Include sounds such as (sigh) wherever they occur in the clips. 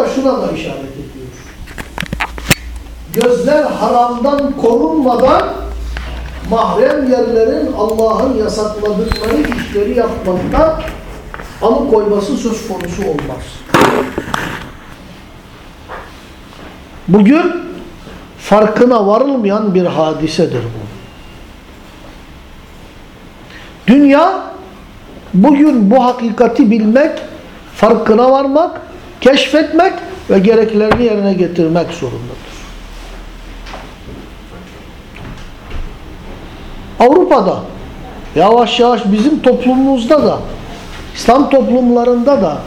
Zamanda şuna da işaret ediyor. Gözler haramdan korunmadan mahrem yerlerin Allah'ın yasakladıkları işleri yapmaktan alıkoyması söz konusu olmaz. Bugün farkına varılmayan bir hadisedir bu. Dünya bugün bu hakikati bilmek, farkına varmak, keşfetmek ve gereklerini yerine getirmek zorundadır. Avrupa'da yavaş yavaş bizim toplumumuzda da İslam toplumlarında da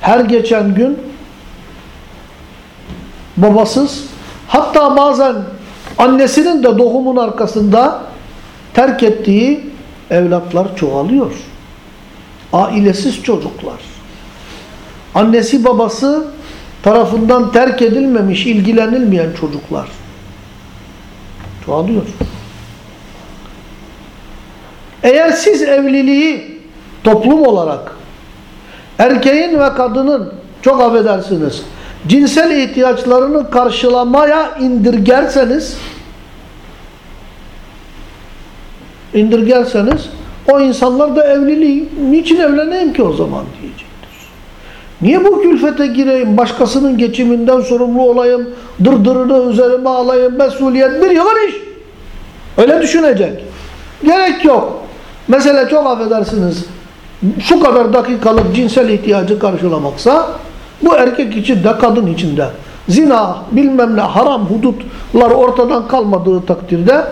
her geçen gün babasız hatta bazen annesinin de doğumun arkasında terk ettiği evlatlar çoğalıyor. Ailesiz çocuklar. Annesi babası tarafından terk edilmemiş, ilgilenilmeyen çocuklar. Çoğalıyor. Eğer siz evliliği toplum olarak erkeğin ve kadının çok affedersiniz cinsel ihtiyaçlarını karşılamaya indirgerseniz indirgerseniz o insanlar da evliliği niçin evleneyim ki o zaman diyecektir. Niye bu külfete gireyim, başkasının geçiminden sorumlu olayım, dırdırını üzerime alayım, mesuliyet bir yılın iş. Öyle düşünecek. Gerek yok. Mesela çok affedersiniz, şu kadar dakikalık cinsel ihtiyacı karşılamaksa, bu erkek için de kadın için de zina, bilmem ne, haram hudutlar ortadan kalmadığı takdirde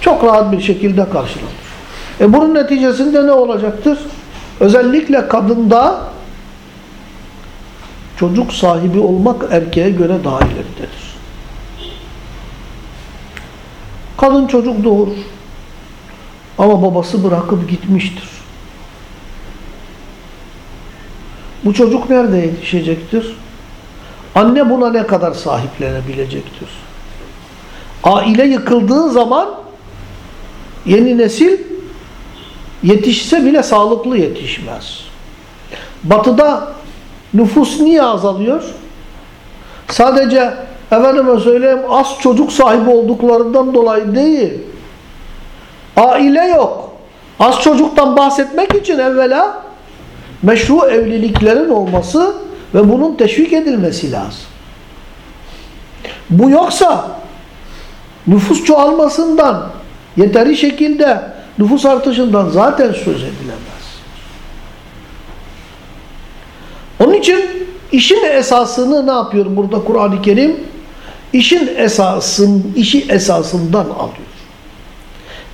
çok rahat bir şekilde karşılanır. E bunun neticesinde ne olacaktır? Özellikle kadında çocuk sahibi olmak erkeğe göre daha ileridedir. Kadın çocuk doğurur. Ama babası bırakıp gitmiştir. Bu çocuk nerede yetişecektir? Anne buna ne kadar sahiplenebilecektir? Aile yıkıldığı zaman yeni nesil yetişse bile sağlıklı yetişmez. Batıda nüfus niye azalıyor? Sadece efendime söyleyeyim az çocuk sahibi olduklarından dolayı değil. Aile yok. Az çocuktan bahsetmek için evvela meşru evliliklerin olması ve bunun teşvik edilmesi lazım. Bu yoksa nüfus çoğalmasından yeteri şekilde nüfus artışından zaten söz edilemez. Onun için işin esasını ne yapıyor burada Kur'an-ı Kerim? İşin esasın, işi esasından alıyor.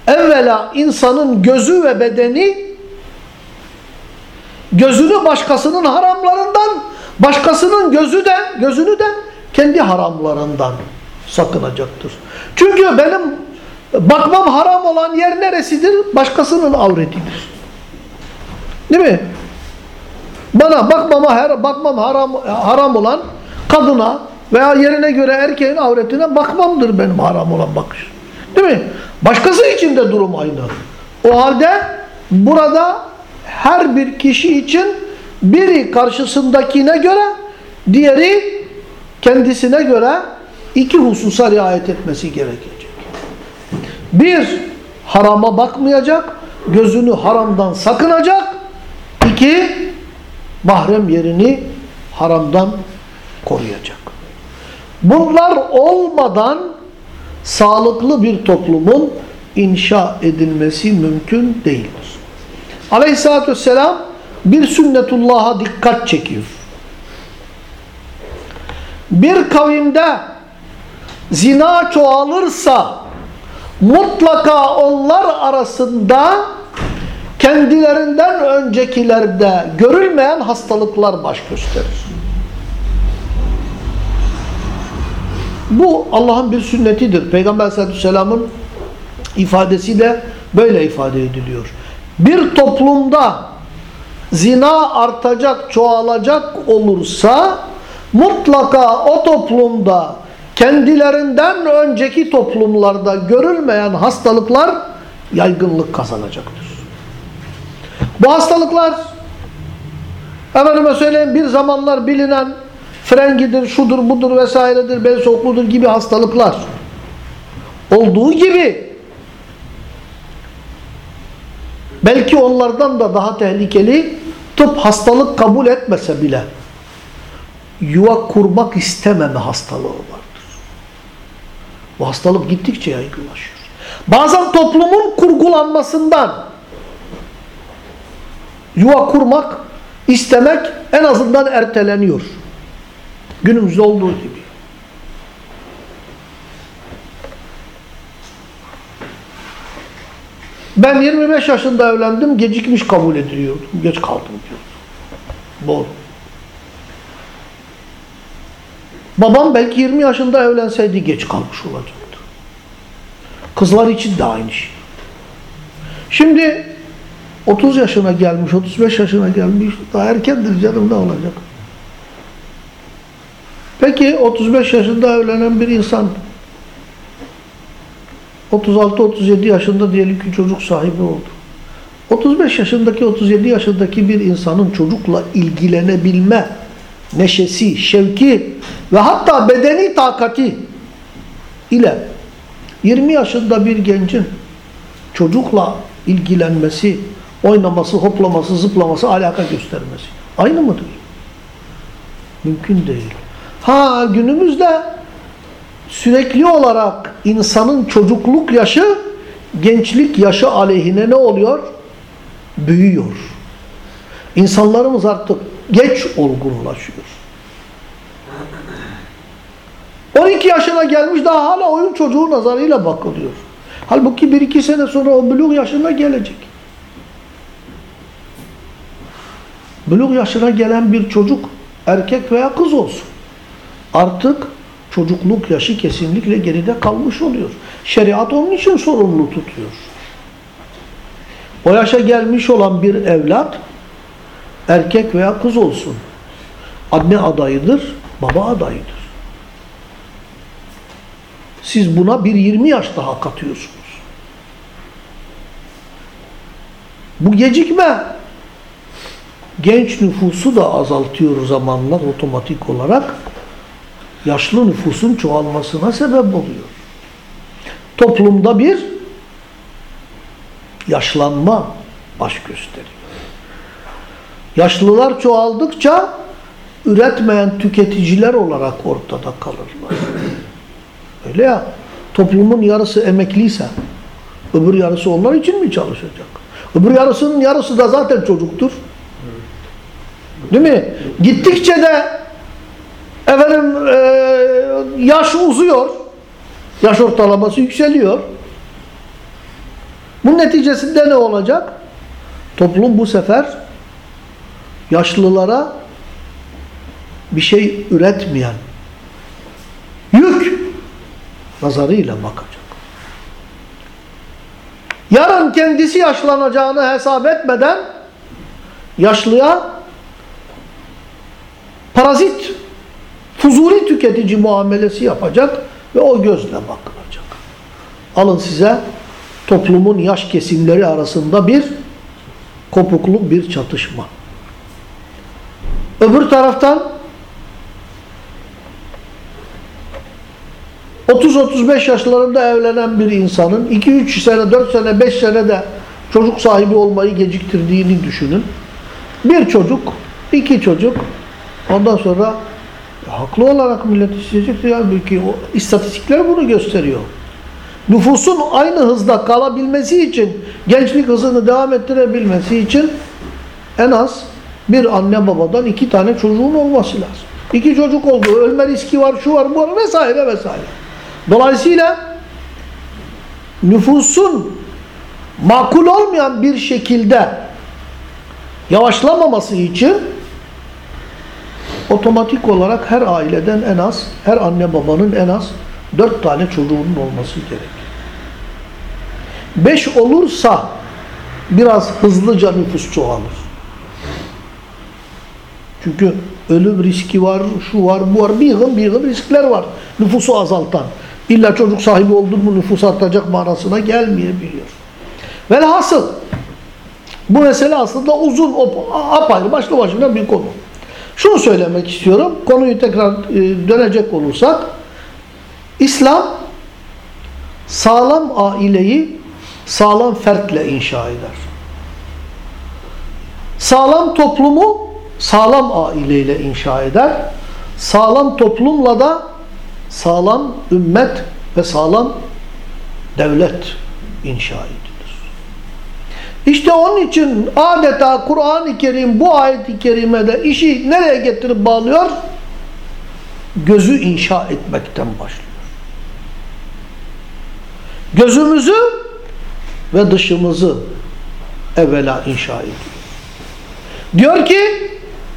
Evvela insanın gözü ve bedeni gözünü başkasının haramlarından, başkasının gözü de gözünü de kendi haramlarından sakınacaktır. Çünkü benim bakmam haram olan yer neresidir? Başkasının avretidir. Değil mi? Bana bakmama her bakmam haram haram olan kadına veya yerine göre erkeğin avretine bakmamdır benim haram olan bakış. Değil mi? Başkası için de durum aynı. O halde burada her bir kişi için biri karşısındakine göre diğeri kendisine göre iki hususa riayet etmesi gerekecek. Bir, harama bakmayacak, gözünü haramdan sakınacak. İki, mahrem yerini haramdan koruyacak. Bunlar olmadan sağlıklı bir toplumun inşa edilmesi mümkün değildir. Aleyhissalatü vesselam bir sünnetullah'a dikkat çekiyor. Bir kavimde zina çoğalırsa mutlaka onlar arasında kendilerinden öncekilerde görülmeyen hastalıklar baş gösterir. Bu Allah'ın bir sünnetidir. Peygamber aleyhissalatü vesselamın ifadesi de böyle ifade ediliyor. Bir toplumda zina artacak, çoğalacak olursa mutlaka o toplumda kendilerinden önceki toplumlarda görülmeyen hastalıklar yaygınlık kazanacaktır. Bu hastalıklar Efendime söyleyeyim bir zamanlar bilinen frengidir, şudur, budur vesairedir, bel soğukluğudur gibi hastalıklar olduğu gibi belki onlardan da daha tehlikeli tıp hastalık kabul etmese bile yuva kurmak istememe hastalığı vardır. Bu hastalık gittikçe yaygınlaşıyor. Bazen toplumun kurgulanmasından yuva kurmak istemek en azından erteleniyor. Günümüzde olduğu gibi. Ben 25 yaşında evlendim, gecikmiş kabul ediliyordum. Geç kaldım diyordum. Doğru. Babam belki 20 yaşında evlenseydi geç kalmış olacaktı. Kızlar için de aynı şey. Şimdi 30 yaşına gelmiş, 35 yaşına gelmiş, daha erkendir canım ne olacak? Peki 35 yaşında evlenen bir insan 36-37 yaşında diyelim ki çocuk sahibi oldu. 35 yaşındaki 37 yaşındaki bir insanın çocukla ilgilenebilme neşesi, şevki ve hatta bedeni takati ile 20 yaşında bir gencin çocukla ilgilenmesi, oynaması, hoplaması, zıplaması, alaka göstermesi. Aynı mıdır? Mümkün değil. Ha günümüzde sürekli olarak insanın çocukluk yaşı gençlik yaşı aleyhine ne oluyor? Büyüyor. İnsanlarımız artık geç olgunlaşıyor. 12 yaşına gelmiş daha hala oyun çocuğu nazarıyla bakılıyor. Halbuki 1-2 sene sonra o buluğ yaşına gelecek. Buluğ yaşına gelen bir çocuk erkek veya kız olsun. Artık çocukluk yaşı kesinlikle geride kalmış oluyor. Şeriat onun için sorumlu tutuyor. O yaşa gelmiş olan bir evlat erkek veya kız olsun. Anne adayıdır, baba adayıdır. Siz buna bir 20 yaş daha katıyorsunuz. Bu gecikme genç nüfusu da azaltıyor zamanlar otomatik olarak. Yaşlı nüfusun çoğalmasına sebep oluyor. Toplumda bir yaşlanma baş gösteriyor. Yaşlılar çoğaldıkça üretmeyen tüketiciler olarak ortada kalırlar. Öyle ya. Toplumun yarısı emekliyse öbür yarısı onlar için mi çalışacak? Öbür yarısının yarısı da zaten çocuktur. Değil mi? Gittikçe de efendim e, yaş uzuyor. Yaş ortalaması yükseliyor. Bu neticesinde ne olacak? Toplum bu sefer yaşlılara bir şey üretmeyen yük nazarıyla bakacak. Yarın kendisi yaşlanacağını hesap etmeden yaşlıya parazit, fuzuli tüketici muamelesi yapacak ve o gözle bakılacak. Alın size toplumun yaş kesimleri arasında bir kopukluk, bir çatışma. Öbür taraftan 30-35 yaşlarında evlenen bir insanın 2-3 sene, 4 sene, 5 sene de çocuk sahibi olmayı geciktirdiğini düşünün. Bir çocuk, iki çocuk ondan sonra haklı olarak millet isteyecek yani ki o istatistikler bunu gösteriyor. Nüfusun aynı hızda kalabilmesi için, gençlik hızını devam ettirebilmesi için en az bir anne babadan iki tane çocuğun olması lazım. İki çocuk oldu, ölme riski var, şu var, bu var vesaire vesaire. Dolayısıyla nüfusun makul olmayan bir şekilde yavaşlamaması için otomatik olarak her aileden en az, her anne babanın en az dört tane çocuğunun olması gerekir. Beş olursa biraz hızlıca nüfus çoğalır. Çünkü ölüm riski var, şu var, bu var, bir yığın bir yığın riskler var nüfusu azaltan. İlla çocuk sahibi oldun mu nüfus artacak manasına gelmeyebiliyor. Velhasıl Bu mesele aslında uzun, apayrı, başlı başına bir konu. Şunu söylemek istiyorum, konuyu tekrar e, dönecek olursak, İslam sağlam aileyi sağlam fertle inşa eder. Sağlam toplumu sağlam aileyle inşa eder. Sağlam toplumla da sağlam ümmet ve sağlam devlet inşa edilir. İşte onun için adeta Kur'an-ı Kerim bu ayet-i kerimede işi nereye getirip bağlıyor? Gözü inşa etmekten başlıyor. Gözümüzü ve dışımızı evvela inşa ediyor. Diyor ki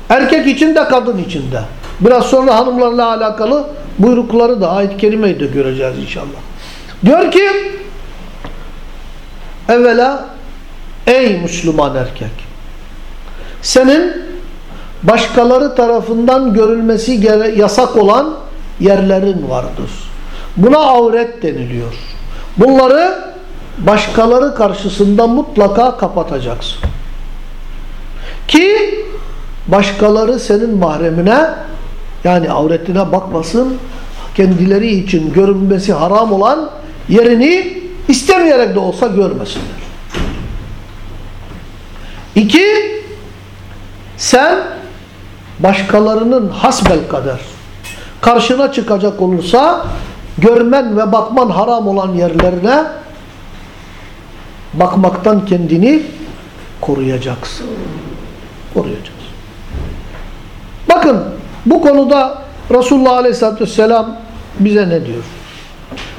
erkek için de kadın için de. Biraz sonra hanımlarla alakalı buyrukları da ayet-i kerimeyi de göreceğiz inşallah. Diyor ki evvela ey Müslüman erkek senin başkaları tarafından görülmesi yasak olan yerlerin vardır. Buna avret deniliyor. Bunları başkaları karşısında mutlaka kapatacaksın. Ki başkaları senin mahremine yani avretine bakmasın kendileri için görünmesi haram olan yerini istemeyerek de olsa görmesinler. İki, sen başkalarının hasbel kader karşına çıkacak olursa görmen ve bakman haram olan yerlerine bakmaktan kendini koruyacaksın. Koruyacaksın. Bakın bu konuda Resulullah Aleyhisselatü Vesselam bize ne diyor?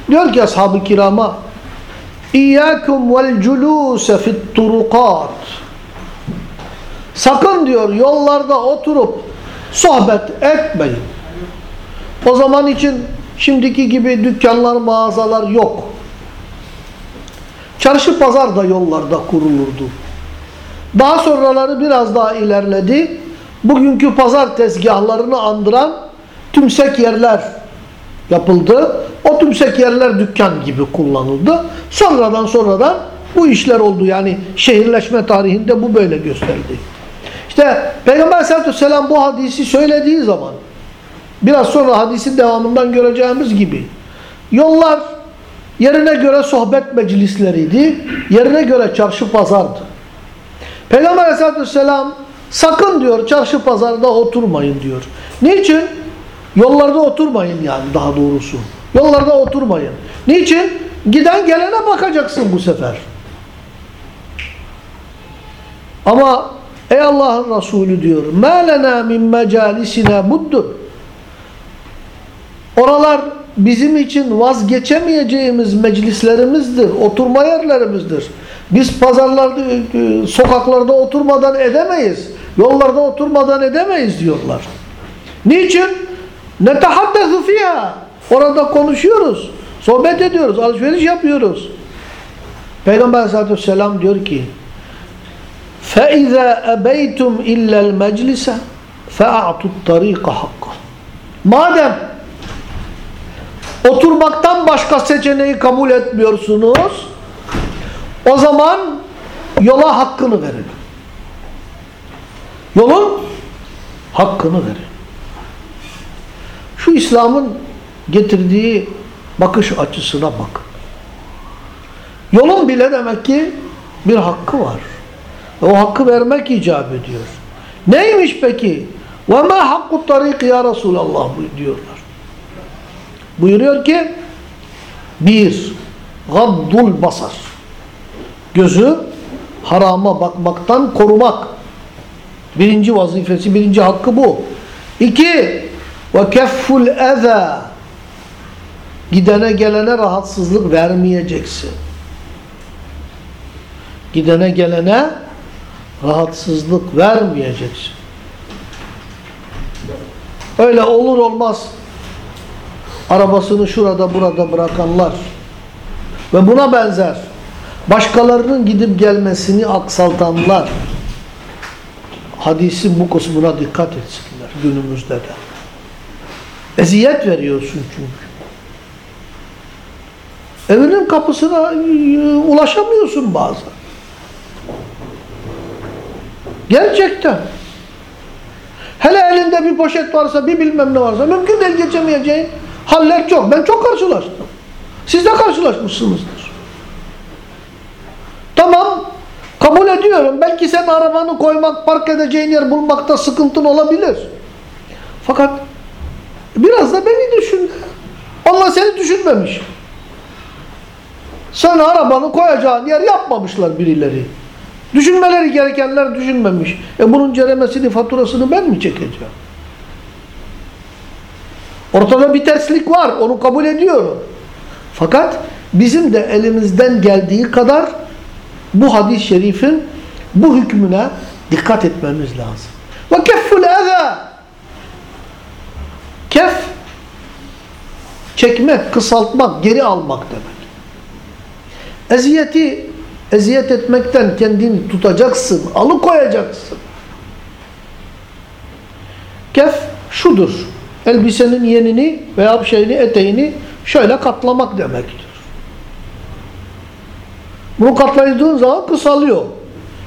Diyor ki ashab-ı kirama İyyâkum vel culûse fit turukat Sakın diyor yollarda oturup sohbet etmeyin. O zaman için şimdiki gibi dükkanlar, mağazalar yok. Çarşı pazar da yollarda kurulurdu. Daha sonraları biraz daha ilerledi. Bugünkü pazar tezgahlarını andıran tümsek yerler yapıldı. O tümsek yerler dükkan gibi kullanıldı. Sonradan sonradan bu işler oldu. Yani şehirleşme tarihinde bu böyle gösterildi. İşte Peygamber aleyhissalatü vesselam bu hadisi söylediği zaman biraz sonra hadisin devamından göreceğimiz gibi yollar yerine göre sohbet meclisleriydi. Yerine göre çarşı pazardı. Peygamber aleyhissalatü vesselam sakın diyor çarşı pazarda oturmayın diyor. Niçin? Yollarda oturmayın yani daha doğrusu. Yollarda oturmayın. Niçin? Giden gelene bakacaksın bu sefer. Ama ey Allah'ın Resulü diyor مَا لَنَا مِنْ مَجَالِسِنَا بُدُّ Oralar bizim için vazgeçemeyeceğimiz meclislerimizdir, oturma yerlerimizdir. Biz pazarlarda, e, sokaklarda oturmadan edemeyiz. Yollarda oturmadan edemeyiz diyorlar. Niçin? Netehaddesu fiyâ. Orada konuşuyoruz, sohbet ediyoruz, alışveriş yapıyoruz. Peygamber aleyhissalatü vesselam diyor ki فَاِذَا اَبَيْتُمْ اِلَّا الْمَجْلِسَ فَاَعْتُ الطَّر۪يقَ حَقَّ Madem oturmaktan başka seçeneği kabul etmiyorsunuz o zaman yola hakkını verin. Yolun hakkını verin. Şu İslam'ın getirdiği bakış açısına bak. Yolun bile demek ki bir hakkı var. Ve o hakkı vermek icap ediyor. Neymiş peki? وَمَا حَقُّ الطَّرِيقِ ya Resulallah diyorlar. Buyuruyor ki bir, gaddul basar. Gözü harama bakmaktan korumak. Birinci vazifesi, birinci hakkı bu. İki, ve kefful eza gidene gelene rahatsızlık vermeyeceksin. Gidene gelene rahatsızlık vermeyeceksin. Öyle olur olmaz arabasını şurada burada bırakanlar ve buna benzer başkalarının gidip gelmesini aksaltanlar hadisin bu kısmına dikkat etsinler günümüzde de. Eziyet veriyorsun çünkü. Evinin kapısına e, ulaşamıyorsun bazen. Gerçekten. Hele elinde bir poşet varsa, bir bilmem ne varsa mümkün değil geçemeyeceğin haller çok. Ben çok karşılaştım. Siz de karşılaşmışsınızdır. Tamam, kabul ediyorum. Belki sen arabanı koymak, park edeceğin yer bulmakta sıkıntın olabilir. Fakat biraz da beni düşün. Allah seni düşünmemiş. Sen arabanı koyacağın yer yapmamışlar birileri. Düşünmeleri gerekenler düşünmemiş. E bunun ceremesini, faturasını ben mi çekeceğim? Ortada bir terslik var. Onu kabul ediyorum. Fakat bizim de elimizden geldiği kadar bu hadis-i şerifin bu hükmüne dikkat etmemiz lazım. Ve kefful eza Kef çekmek, kısaltmak, geri almak demek. Eziyeti eziyet etmekten kendini tutacaksın, alıkoyacaksın. Kef şudur. Elbisenin yenini veya şeyini, eteğini şöyle katlamak demektir. Bunu katladığın zaman kısalıyor.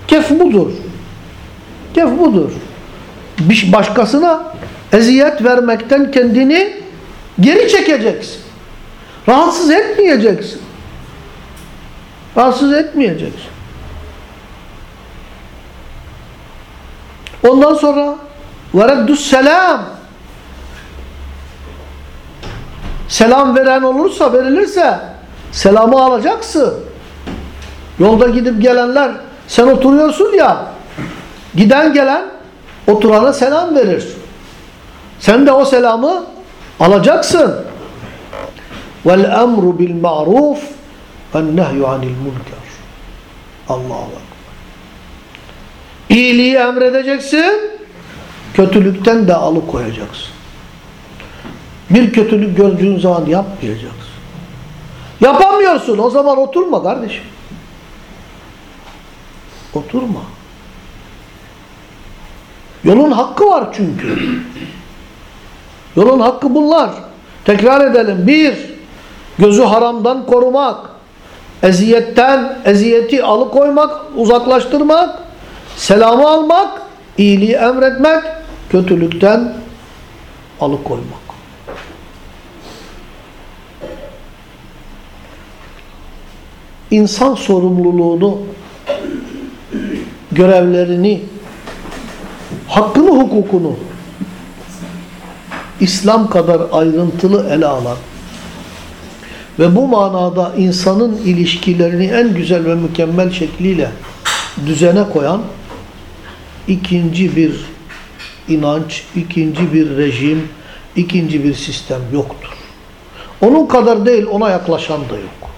Kef budur. Kef budur. Bir başkasına eziyet vermekten kendini geri çekeceksin. Rahatsız etmeyeceksin. Rahatsız etmeyeceksin. Ondan sonra vereddus selam selam veren olursa, verilirse selamı alacaksın. Yolda gidip gelenler sen oturuyorsun ya giden gelen oturana selam verir. Sen de o selamı alacaksın. Vel emru bil ma'ruf ven nehyu anil münker. Allahu Ekber. İyiliği emredeceksin, kötülükten de alıkoyacaksın. Bir kötülük gördüğün zaman yapmayacaksın. Yapamıyorsun, o zaman oturma kardeşim. Oturma. Yolun hakkı var çünkü. Yolun hakkı bunlar. Tekrar edelim. Bir, gözü haramdan korumak. Eziyetten, eziyeti alıkoymak, uzaklaştırmak. Selamı almak, iyiliği emretmek, kötülükten alıkoymak. İnsan sorumluluğunu, görevlerini, hakkını, hukukunu İslam kadar ayrıntılı ele alan ve bu manada insanın ilişkilerini en güzel ve mükemmel şekliyle düzene koyan ikinci bir inanç, ikinci bir rejim, ikinci bir sistem yoktur. Onun kadar değil, ona yaklaşan da yok.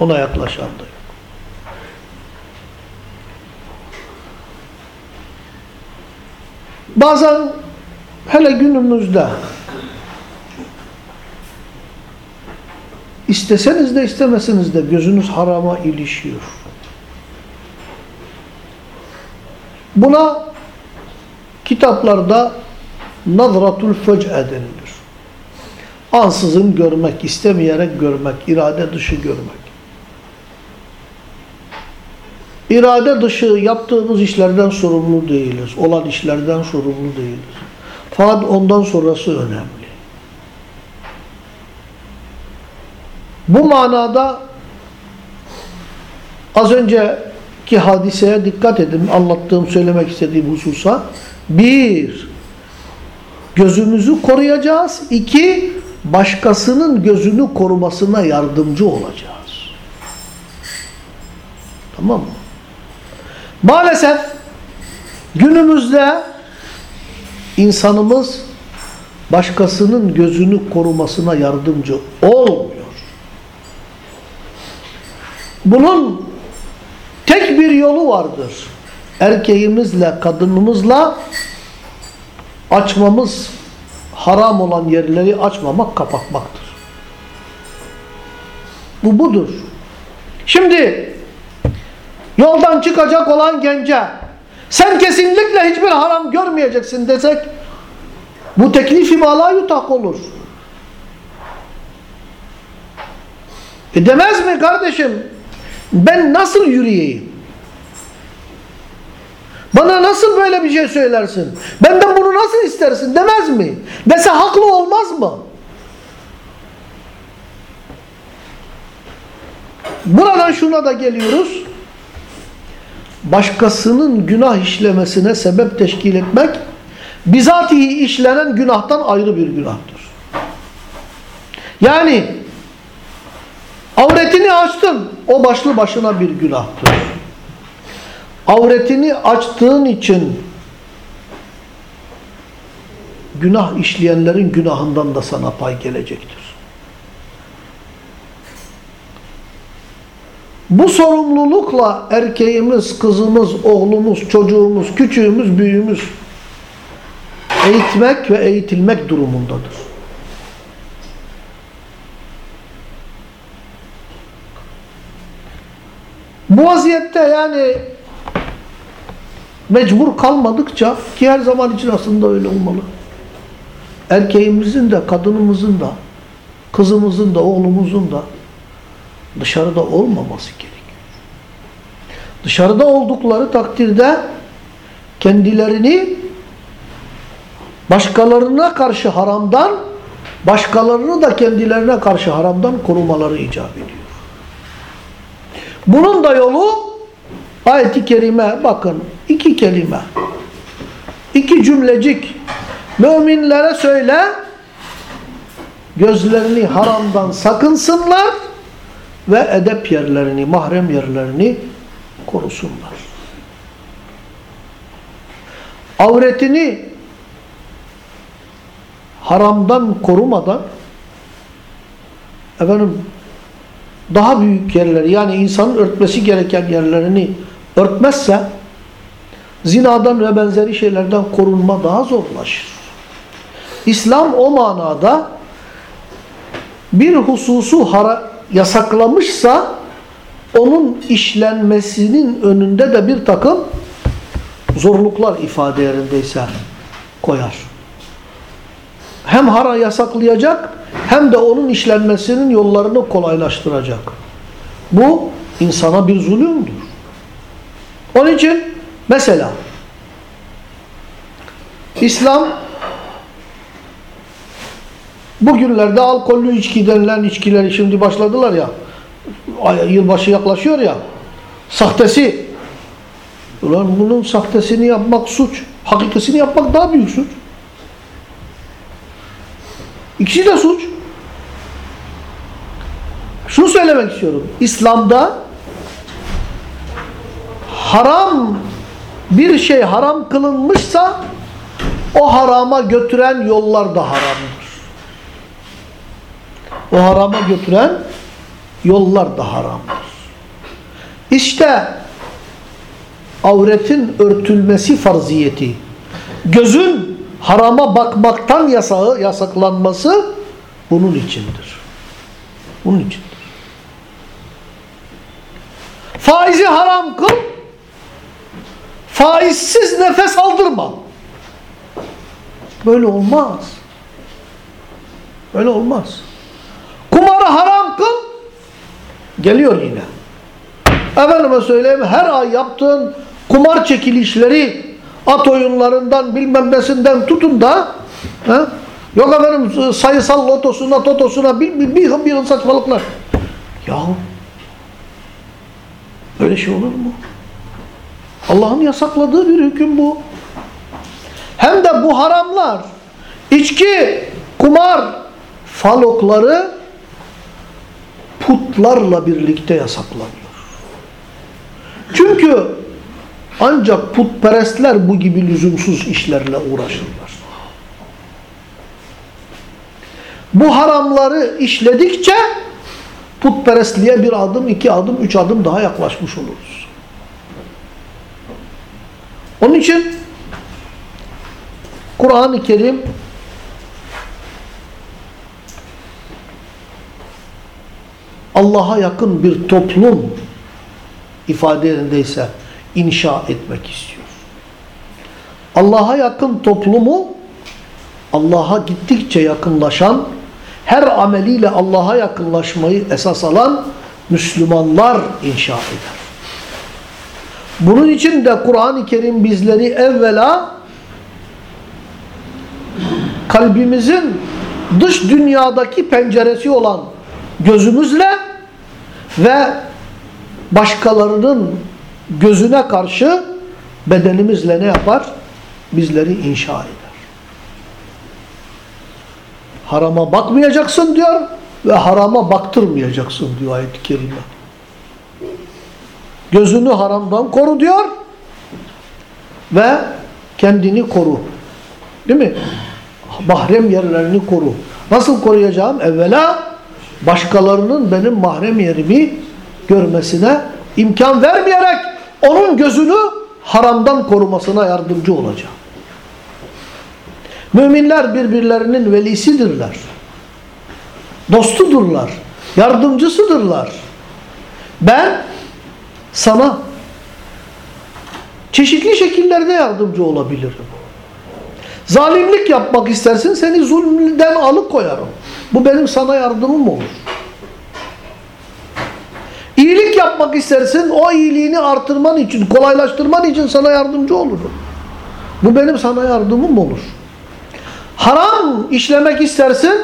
Ona yaklaşan da yok. Bazen hele günümüzde isteseniz de istemeseniz de gözünüz harama ilişiyor. Buna kitaplarda nazratul fec'e denilir. Ansızın görmek, istemeyerek görmek, irade dışı görmek. İrade dışı yaptığımız işlerden sorumlu değiliz. Olan işlerden sorumlu değiliz. Fakat ondan sonrası önemli. Bu manada az önceki hadiseye dikkat edin. Anlattığım, söylemek istediğim hususa. Bir, gözümüzü koruyacağız. İki, başkasının gözünü korumasına yardımcı olacağız. Tamam mı? Maalesef günümüzde insanımız başkasının gözünü korumasına yardımcı olmuyor. Bunun tek bir yolu vardır. Erkeğimizle, kadınımızla açmamız, haram olan yerleri açmamak, kapatmaktır. Bu budur. Şimdi yoldan çıkacak olan gence sen kesinlikle hiçbir haram görmeyeceksin desek bu teklifi mala yutak olur. E demez mi kardeşim ben nasıl yürüyeyim? Bana nasıl böyle bir şey söylersin? Benden bunu nasıl istersin demez mi? Dese haklı olmaz mı? Buradan şuna da geliyoruz. Başkasının günah işlemesine sebep teşkil etmek bizatihi işlenen günahtan ayrı bir günahtır. Yani avretini açtın o başlı başına bir günahtır. Avretini açtığın için günah işleyenlerin günahından da sana pay gelecektir. Bu sorumlulukla erkeğimiz, kızımız, oğlumuz, çocuğumuz, küçüğümüz, büyüğümüz eğitmek ve eğitilmek durumundadır. Bu vaziyette yani mecbur kalmadıkça ki her zaman için aslında öyle olmalı. Erkeğimizin de, kadınımızın da, kızımızın da, oğlumuzun da dışarıda olmaması gerekiyor. Dışarıda oldukları takdirde kendilerini başkalarına karşı haramdan, başkalarını da kendilerine karşı haramdan korumaları icap ediyor. Bunun da yolu ayet-i kerime bakın iki kelime iki cümlecik müminlere söyle gözlerini haramdan sakınsınlar ve edep yerlerini, mahrem yerlerini korusunlar. Avretini haramdan korumadan efendim daha büyük yerleri yani insanın örtmesi gereken yerlerini örtmezse zinadan ve benzeri şeylerden korunma daha zorlaşır. İslam o manada bir hususu yasaklamışsa onun işlenmesinin önünde de bir takım zorluklar ifade yerindeyse koyar. Hem hara yasaklayacak hem de onun işlenmesinin yollarını kolaylaştıracak. Bu insana bir zulümdür. Onun için mesela İslam bugünlerde alkollü içki denilen içkileri şimdi başladılar ya yılbaşı yaklaşıyor ya sahtesi ulan bunun sahtesini yapmak suç hakikisini yapmak daha büyük suç İkisi de suç. Şunu söylemek istiyorum. İslam'da haram bir şey haram kılınmışsa o harama götüren yollar da haramdır. O harama götüren yollar da haramdır. İşte avretin örtülmesi farziyeti, gözün harama bakmaktan yasağı, yasaklanması bunun içindir. Bunun içindir. Faizi haram kıl, faizsiz nefes aldırma. Böyle olmaz. Böyle olmaz. Kumarı haram kıl, geliyor yine. Efendime söyleyeyim her ay yaptığın kumar çekilişleri at oyunlarından bilmem nesinden tutun da he? yok efendim sayısal lotosuna totosuna bir, bir, bir, bir saçmalıklar. Yahu böyle şey olur mu? Allah'ın yasakladığı bir hüküm bu. Hem de bu haramlar içki, kumar, falokları putlarla birlikte yasaklanıyor. Çünkü ancak putperestler bu gibi lüzumsuz işlerle uğraşırlar. Bu haramları işledikçe putperestliğe bir adım, iki adım, üç adım daha yaklaşmış oluruz. Onun için Kur'an-ı Kerim Allah'a yakın bir toplum ifade yerindeyse inşa etmek istiyor. Allah'a yakın toplumu Allah'a gittikçe yakınlaşan, her ameliyle Allah'a yakınlaşmayı esas alan Müslümanlar inşa eder. Bunun için de Kur'an-ı Kerim bizleri evvela kalbimizin dış dünyadaki penceresi olan gözümüzle ve başkalarının gözüne karşı bedenimizle ne yapar? Bizleri inşa eder. Harama bakmayacaksın diyor ve harama baktırmayacaksın diyor ayet-i kerime. Gözünü haramdan koru diyor ve kendini koru. Değil mi? Mahrem yerlerini koru. Nasıl koruyacağım? Evvela başkalarının benim mahrem yerimi görmesine imkan vermeyerek onun gözünü haramdan korumasına yardımcı olacağım. Müminler birbirlerinin velisidirler. Dostudurlar. Yardımcısıdırlar. Ben sana çeşitli şekillerde yardımcı olabilirim. Zalimlik yapmak istersin seni zulmden alıkoyarım. Bu benim sana yardımım olur. İyilik yapmak istersin o iyiliğini artırman için, kolaylaştırman için sana yardımcı olurum. Bu benim sana yardımım olur. Haram işlemek istersin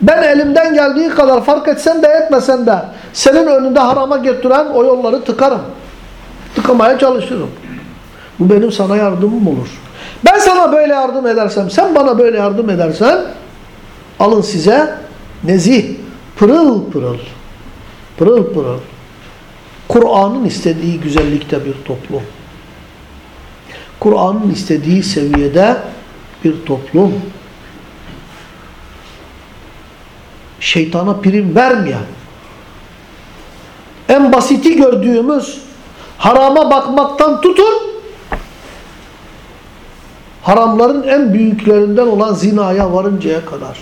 ben elimden geldiği kadar fark etsen de etmesen de senin önünde harama getiren o yolları tıkarım. Tıkamaya çalışırım. Bu benim sana yardımım olur. Ben sana böyle yardım edersem, sen bana böyle yardım edersen alın size nezih, pırıl pırıl, pırıl pırıl. Kur'an'ın istediği güzellikte bir toplum. Kur'an'ın istediği seviyede bir toplum. Şeytana prim vermeyen, en basiti gördüğümüz harama bakmaktan tutun, haramların en büyüklerinden olan zinaya varıncaya kadar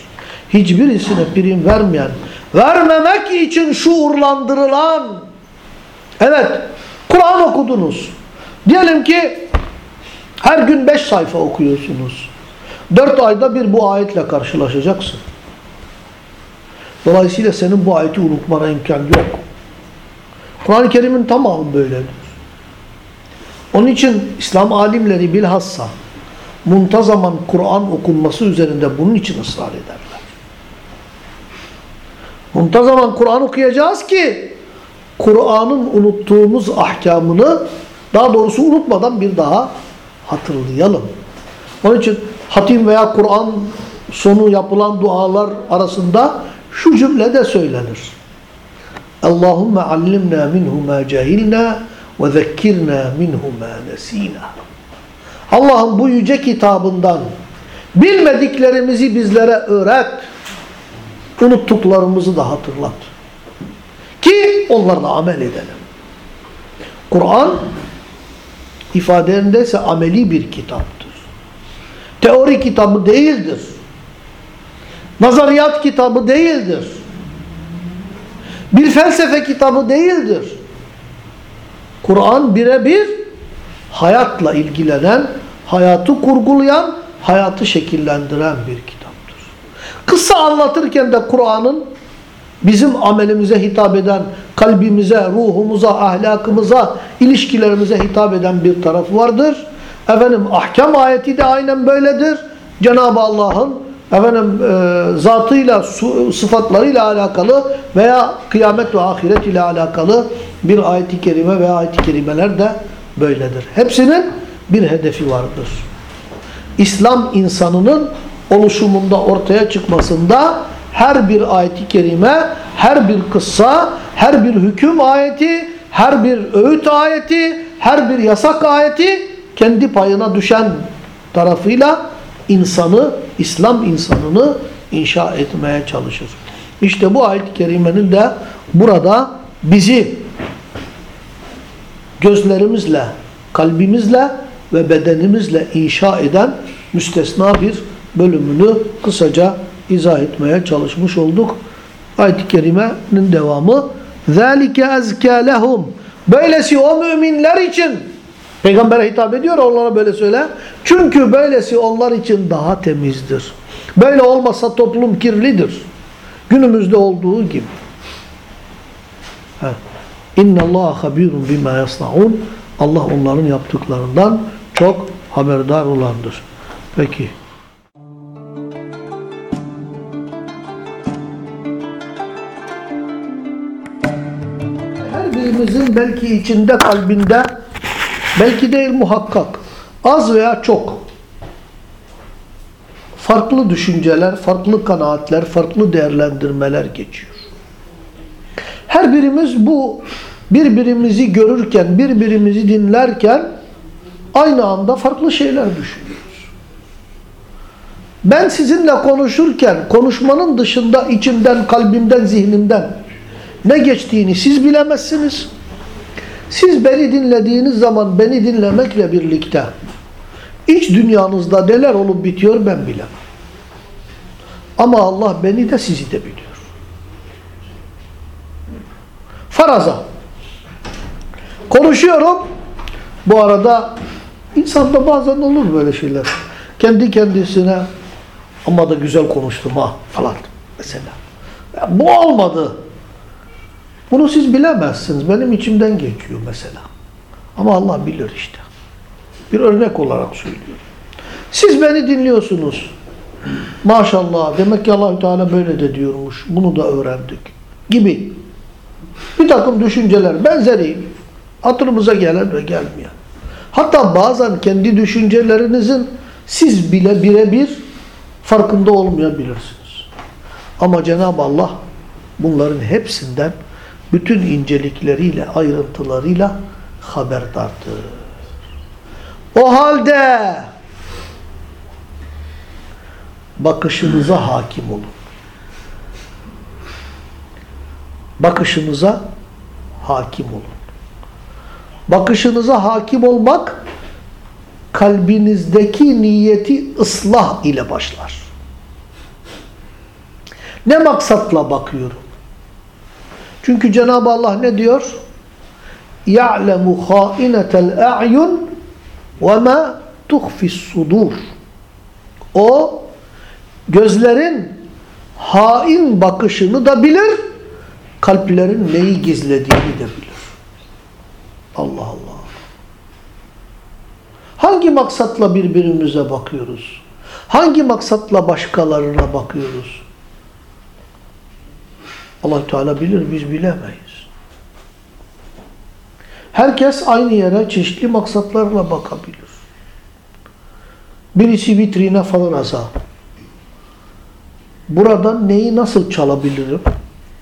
hiçbirisine prim vermeyen, vermemek için şuurlandırılan, evet Kur'an okudunuz. Diyelim ki her gün beş sayfa okuyorsunuz. Dört ayda bir bu ayetle karşılaşacaksın. Dolayısıyla senin bu ayeti unutmana imkan yok. Kur'an-ı Kerim'in tamamı böyledir. Onun için İslam alimleri bilhassa muntazaman Kur'an okunması üzerinde bunun için ısrar ederler. Muntazaman Kur'an okuyacağız ki Kur'an'ın unuttuğumuz ahkamını daha doğrusu unutmadan bir daha hatırlayalım. Onun için hatim veya Kur'an sonu yapılan dualar arasında şu cümle de söylenir. Allahümme allimna minhu ma cahilna ve zekkirna minhu ma nesina. Allah'ın bu yüce kitabından bilmediklerimizi bizlere öğret. Unuttuklarımızı da hatırlat. Ki onlarla amel edelim. Kur'an ifadelerinde ise ameli bir kitaptır. Teori kitabı değildir. Nazariyat kitabı değildir. Bir felsefe kitabı değildir. Kur'an birebir hayatla ilgilenen, hayatı kurgulayan, hayatı şekillendiren bir kitaptır. Kısa anlatırken de Kur'an'ın bizim amelimize hitap eden, kalbimize, ruhumuza, ahlakımıza, ilişkilerimize hitap eden bir tarafı vardır. Efendim ahkam ayeti de aynen böyledir. Cenab-ı Allah'ın efendim e, zatıyla, sıfatlarıyla alakalı veya kıyamet ve ahiret ile alakalı bir ayet-i kerime veya ayet-i kerimeler de böyledir. Hepsinin bir hedefi vardır. İslam insanının oluşumunda ortaya çıkmasında her bir ayet-i kerime, her bir kıssa, her bir hüküm ayeti, her bir öğüt ayeti, her bir yasak ayeti kendi payına düşen tarafıyla insanı, İslam insanını inşa etmeye çalışır. İşte bu ayet-i kerimenin de burada bizi gözlerimizle, kalbimizle ve bedenimizle inşa eden müstesna bir bölümünü kısaca izah etmeye çalışmış olduk. Ayet-i kerimenin devamı ذَٰلِكَ اَزْكَى لَهُمْ Böylesi o müminler için Peygamber'e hitap ediyor onlara böyle söyle. Çünkü böylesi onlar için daha temizdir. Böyle olmasa toplum kirlidir. Günümüzde olduğu gibi. İnna Allah habirun bima yasnaun. Allah onların yaptıklarından çok haberdar olandır. Peki. Her birimizin belki içinde, kalbinde, belki değil muhakkak, az veya çok farklı düşünceler, farklı kanaatler, farklı değerlendirmeler geçiyor. Her birimiz bu birbirimizi görürken, birbirimizi dinlerken aynı anda farklı şeyler düşünüyoruz. Ben sizinle konuşurken konuşmanın dışında içimden, kalbimden, zihnimden ne geçtiğini siz bilemezsiniz. Siz beni dinlediğiniz zaman beni dinlemekle birlikte iç dünyanızda neler olup bitiyor ben bilemem. Ama Allah beni de sizi de biliyor. Faraza. Konuşuyorum. Bu arada insanda bazen olur böyle şeyler. Kendi kendisine ama da güzel konuştum ha falan mesela. Ya bu olmadı. Bunu siz bilemezsiniz. Benim içimden geçiyor mesela. Ama Allah bilir işte. Bir örnek olarak söylüyorum. Siz beni dinliyorsunuz. Maşallah. Demek ki allah Teala böyle de diyormuş. Bunu da öğrendik. Gibi. Bir takım düşünceler benzeri hatırımıza gelen ve gelmeyen. Hatta bazen kendi düşüncelerinizin siz bile birebir farkında olmayabilirsiniz. Ama Cenab-ı Allah bunların hepsinden bütün incelikleriyle, ayrıntılarıyla haberdardır. O halde bakışınıza hakim olun. Bakışınıza hakim olun. Bakışınıza hakim olmak kalbinizdeki niyeti ıslah ile başlar. Ne maksatla bakıyorum? Çünkü Cenab-ı Allah ne diyor? يَعْلَمُ خَائِنَةَ الْاَعْيُنِ وَمَا تُخْفِ الصُّدُورِ O gözlerin hain bakışını da bilir, kalplerin neyi gizlediğini de bilir. Allah Allah. Hangi maksatla birbirimize bakıyoruz? Hangi maksatla başkalarına bakıyoruz? Allah Teala bilir, biz bilemeyiz. Herkes aynı yere çeşitli maksatlarla bakabilir. Birisi vitrine falan asa. Buradan neyi nasıl çalabilirim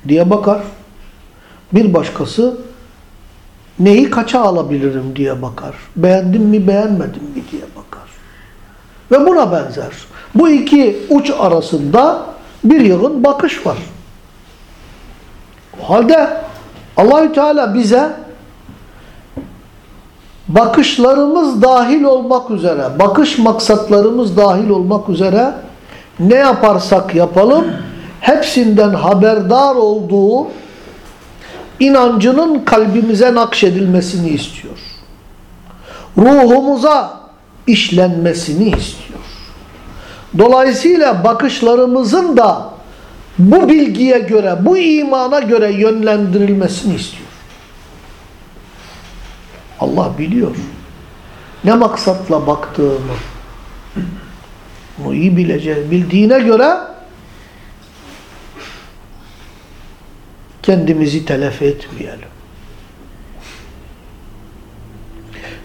diye bakar. Bir başkası neyi kaça alabilirim diye bakar. Beğendim mi beğenmedim mi diye bakar. Ve buna benzer. Bu iki uç arasında bir yığın bakış var. Halde Allahü Teala bize bakışlarımız dahil olmak üzere, bakış maksatlarımız dahil olmak üzere ne yaparsak yapalım hepsinden haberdar olduğu inancının kalbimize nakşedilmesini istiyor. Ruhumuza işlenmesini istiyor. Dolayısıyla bakışlarımızın da bu bilgiye göre, bu imana göre yönlendirilmesini istiyor. Allah biliyor. Ne maksatla baktığımı. Bunu iyi bileceğiz. Bildiğine göre kendimizi telef etmeyelim.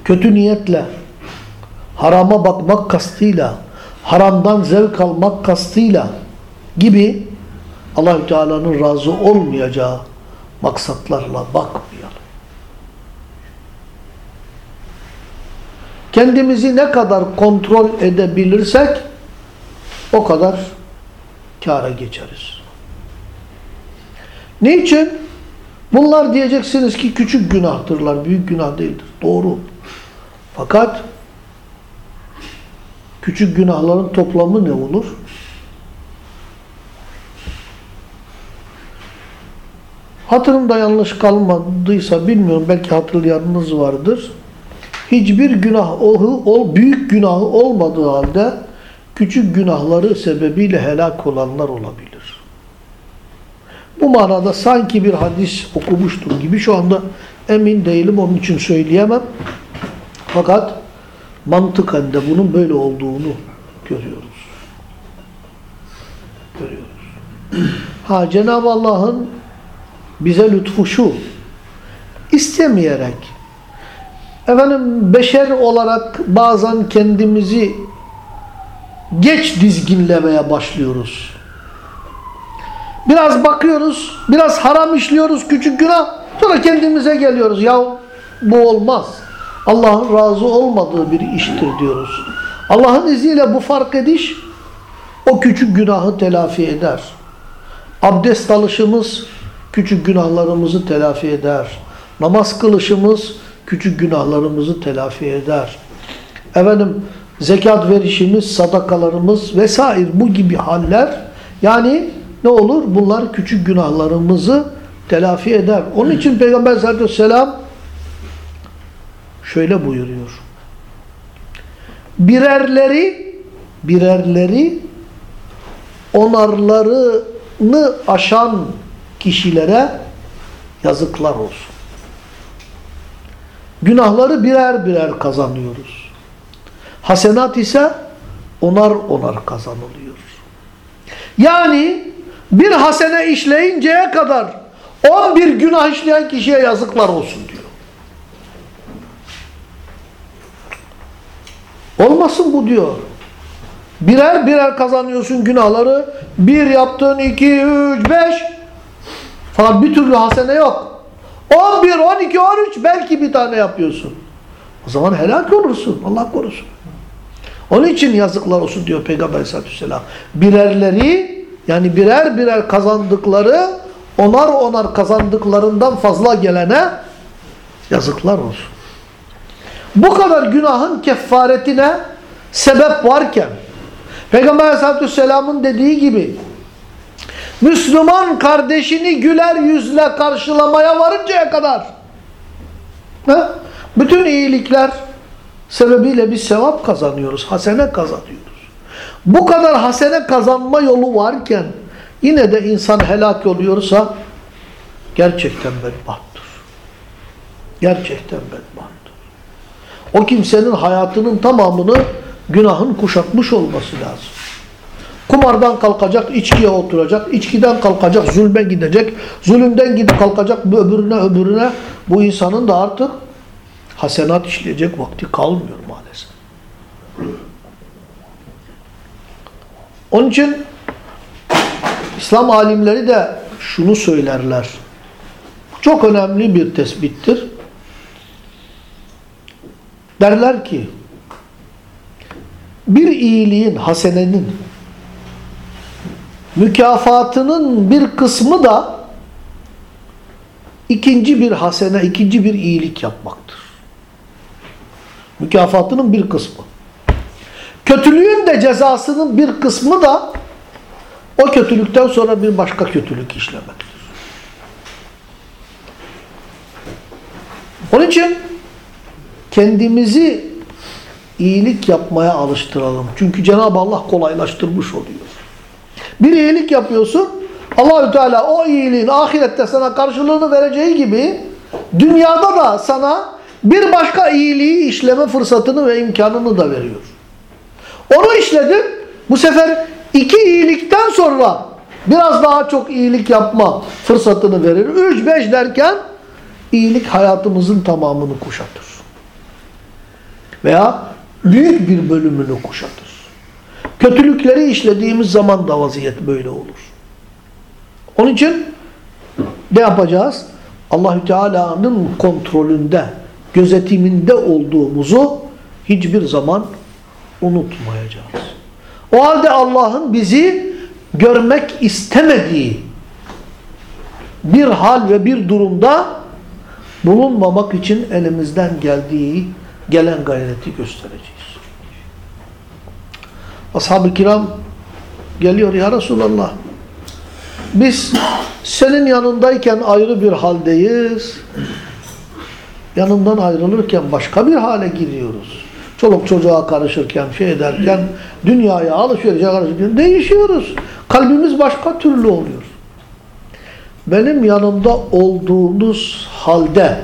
Kötü niyetle, harama bakmak kastıyla, haramdan zevk almak kastıyla gibi Allahü Teala'nın razı olmayacağı maksatlarla bakmayalım. Kendimizi ne kadar kontrol edebilirsek o kadar kâra geçeriz. Niçin? Bunlar diyeceksiniz ki küçük günahtırlar, büyük günah değildir. Doğru. Fakat küçük günahların toplamı ne olur? Hatırımda yanlış kalmadıysa bilmiyorum belki hatırlayanınız vardır. Hiçbir günah ol, büyük günahı olmadığı halde küçük günahları sebebiyle helak olanlar olabilir. Bu manada sanki bir hadis okumuştum gibi şu anda emin değilim onun için söyleyemem. Fakat mantıken de bunun böyle olduğunu görüyoruz. Görüyoruz. Ha Cenab-ı Allah'ın bize lütfu şu. istemeyerek efendim beşer olarak bazen kendimizi geç dizginlemeye başlıyoruz. Biraz bakıyoruz, biraz haram işliyoruz, küçük günah. Sonra kendimize geliyoruz. Ya bu olmaz. Allah'ın razı olmadığı bir iştir diyoruz. Allah'ın izniyle bu fark ediş o küçük günahı telafi eder. Abdest alışımız küçük günahlarımızı telafi eder. Namaz kılışımız küçük günahlarımızı telafi eder. Efendim zekat verişimiz, sadakalarımız vesaire bu gibi haller yani ne olur? Bunlar küçük günahlarımızı telafi eder. Onun için Peygamber sallallahu aleyhi ve sellem şöyle buyuruyor. Birerleri birerleri onarlarını aşan kişilere yazıklar olsun. Günahları birer birer kazanıyoruz. Hasenat ise onar onar kazanılıyor. Yani bir hasene işleyinceye kadar 11 günah işleyen kişiye yazıklar olsun diyor. Olmasın bu diyor. Birer birer kazanıyorsun günahları. Bir yaptın, iki, üç, beş. Falan bir türlü hasene yok. 11, 12, 13 belki bir tane yapıyorsun. O zaman helak olursun. Allah korusun. Onun için yazıklar olsun diyor Peygamber aleyhissalatü. Birerleri yani birer birer kazandıkları onar onar kazandıklarından fazla gelene yazıklar olsun. Bu kadar günahın kefaretine sebep varken Peygamber aleyhissalatü vesselamın dediği gibi Müslüman kardeşini güler yüzle karşılamaya varıncaya kadar he? bütün iyilikler sebebiyle biz sevap kazanıyoruz, hasene kazanıyoruz. Bu kadar hasene kazanma yolu varken yine de insan helak oluyorsa gerçekten bedbahttır. Gerçekten bedbahttır. O kimsenin hayatının tamamını günahın kuşatmış olması lazım. Kumardan kalkacak, içkiye oturacak, içkiden kalkacak, zulme gidecek, zulümden gidip kalkacak öbürüne öbürüne. Bu insanın da artık hasenat işleyecek vakti kalmıyor maalesef. Onun için İslam alimleri de şunu söylerler. Çok önemli bir tespittir. Derler ki bir iyiliğin, hasenenin mükafatının bir kısmı da ikinci bir hasene, ikinci bir iyilik yapmaktır. Mükafatının bir kısmı. Kötülüğün de cezasının bir kısmı da o kötülükten sonra bir başka kötülük işlemektir. Onun için kendimizi iyilik yapmaya alıştıralım. Çünkü Cenab-ı Allah kolaylaştırmış oluyor. Bir iyilik yapıyorsun, Allahü Teala o iyiliğin ahirette sana karşılığını vereceği gibi dünyada da sana bir başka iyiliği işleme fırsatını ve imkanını da veriyor. Onu işledin, bu sefer iki iyilikten sonra biraz daha çok iyilik yapma fırsatını verir. Üç, beş derken iyilik hayatımızın tamamını kuşatır. Veya büyük bir bölümünü kuşatır. Kötülükleri işlediğimiz zaman da vaziyet böyle olur. Onun için ne yapacağız? Allahü Teala'nın kontrolünde, gözetiminde olduğumuzu hiçbir zaman unutmayacağız. O halde Allah'ın bizi görmek istemediği bir hal ve bir durumda bulunmamak için elimizden geldiği gelen gayreti göstereceğiz. Ashab-ı kiram geliyor ya Resulallah. Biz senin yanındayken ayrı bir haldeyiz. Yanından ayrılırken başka bir hale giriyoruz. Çoluk çocuğa karışırken, şey ederken, dünyaya alışverişe karışırken değişiyoruz. Kalbimiz başka türlü oluyor. Benim yanımda olduğunuz halde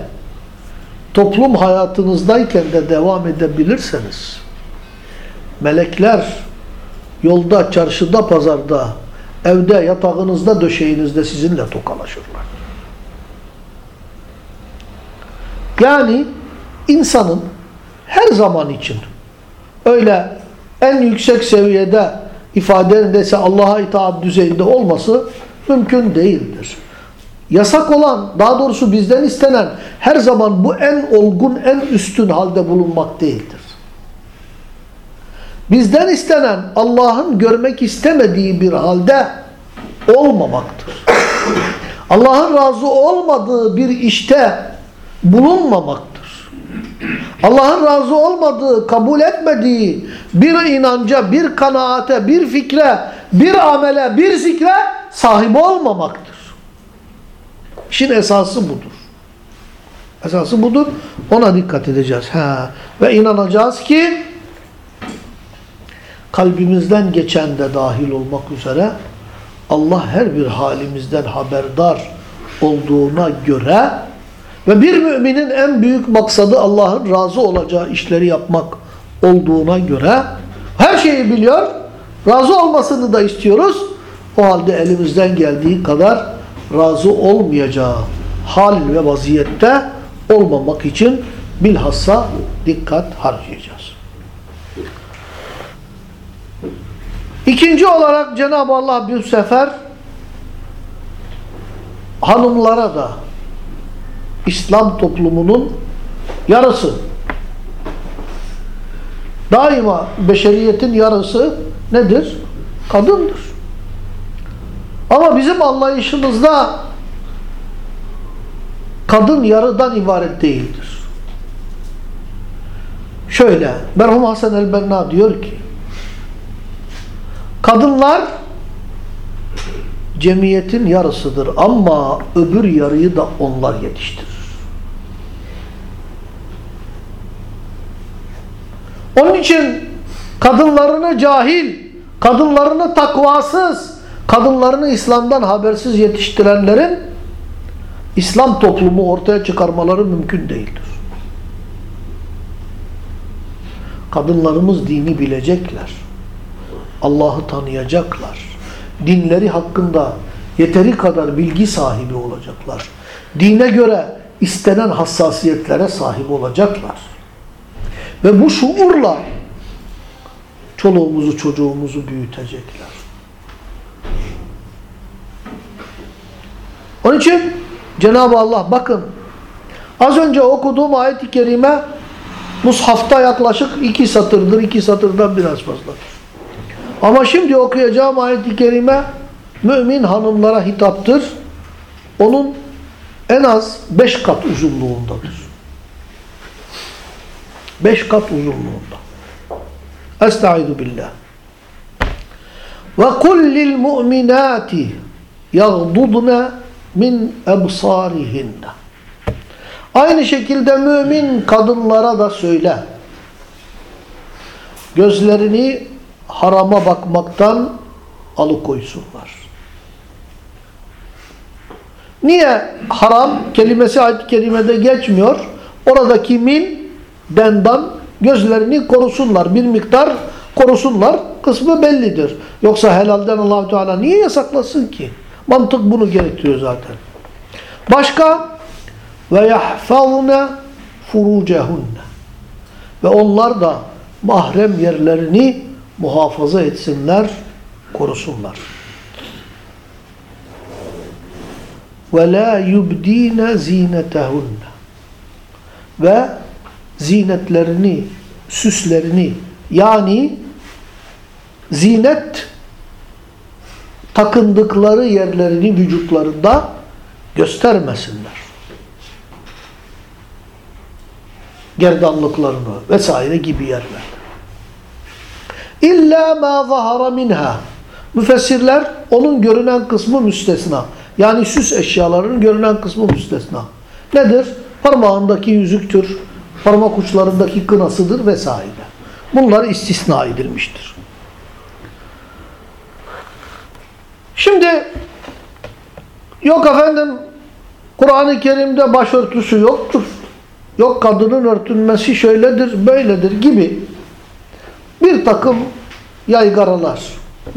toplum hayatınızdayken de devam edebilirseniz melekler yolda, çarşıda, pazarda, evde, yatağınızda, döşeğinizde sizinle tokalaşırlar. Yani insanın her zaman için öyle en yüksek seviyede ifadendeyse Allah'a itaat düzeyinde olması mümkün değildir. Yasak olan, daha doğrusu bizden istenen her zaman bu en olgun, en üstün halde bulunmak değildir. Bizden istenen Allah'ın görmek istemediği bir halde olmamaktır. Allah'ın razı olmadığı bir işte bulunmamaktır. Allah'ın razı olmadığı, kabul etmediği bir inanca, bir kanaate, bir fikre, bir amele, bir zikre sahip olmamaktır. İşin esası budur. Esası budur. Ona dikkat edeceğiz. Ha. Ve inanacağız ki kalbimizden geçen de dahil olmak üzere Allah her bir halimizden haberdar olduğuna göre ve bir müminin en büyük maksadı Allah'ın razı olacağı işleri yapmak olduğuna göre her şeyi biliyor, razı olmasını da istiyoruz. O halde elimizden geldiği kadar razı olmayacağı hal ve vaziyette olmamak için bilhassa dikkat harcayacağız. İkinci olarak Cenab-ı Allah bir sefer hanımlara da İslam toplumunun yarısı daima beşeriyetin yarısı nedir? Kadındır. Ama bizim anlayışımızda kadın yarıdan ibaret değildir. Şöyle, merhum Hasan el-Benna diyor ki kadınlar cemiyetin yarısıdır ama öbür yarıyı da onlar yetiştirir. Onun için kadınlarını cahil, kadınlarını takvasız, kadınlarını İslam'dan habersiz yetiştirenlerin İslam toplumu ortaya çıkarmaları mümkün değildir. Kadınlarımız dini bilecekler. Allah'ı tanıyacaklar. Dinleri hakkında yeteri kadar bilgi sahibi olacaklar. Dine göre istenen hassasiyetlere sahip olacaklar. Ve bu şuurla çoluğumuzu çocuğumuzu büyütecekler. Onun için Cenab-ı Allah bakın az önce okuduğum ayet-i kerime Mushafta yaklaşık iki satırdır. iki satırdan biraz fazla. Ama şimdi okuyacağım ayet-i kerime mümin hanımlara hitaptır. Onun en az beş kat uzunluğundadır. Beş kat uzunluğunda. Estaizu billah. Ve kullil mu'minati yagdudna min ebsarihinne. Aynı şekilde mümin kadınlara da söyle. Gözlerini harama bakmaktan alıkoysunlar. Niye haram kelimesi ayet-i kerimede geçmiyor? Oradaki min, dendan gözlerini korusunlar. Bir miktar korusunlar. Kısmı bellidir. Yoksa helalden allah Teala niye yasaklasın ki? Mantık bunu gerektiriyor zaten. Başka ve yahfazne furucehunne ve onlar da mahrem yerlerini muhafaza etsinler, korusunlar. Ve la yubdine zinetehunne ve zinetlerini, süslerini yani zinet takındıkları yerlerini vücutlarında göstermesinler. Gerdanlıklarını vesaire gibi yerler. İlla ma zahara minha. Müfessirler onun görünen kısmı müstesna. Yani süs eşyalarının görünen kısmı müstesna. Nedir? Parmağındaki yüzüktür, parmak uçlarındaki kınasıdır vesaire. Bunlar istisna edilmiştir. Şimdi yok efendim Kur'an-ı Kerim'de başörtüsü yoktur. yok kadının örtünmesi şöyledir, böyledir gibi bir takım yaygaralar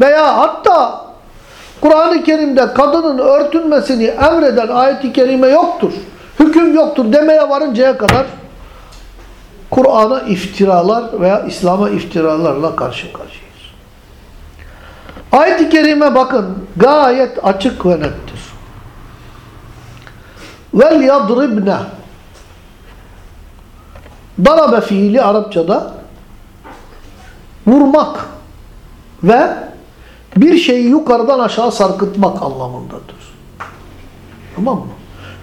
veya hatta Kur'an-ı Kerim'de kadının örtünmesini emreden ayet-i kerime yoktur, hüküm yoktur demeye varıncaya kadar Kur'an'a iftiralar veya İslam'a iftiralarla karşı karşıyayız. Ayet-i kerime bakın gayet açık ve nettir. Vel yadribne Darabe fiili Arapçada vurmak ve bir şeyi yukarıdan aşağı sarkıtmak anlamındadır. Tamam mı?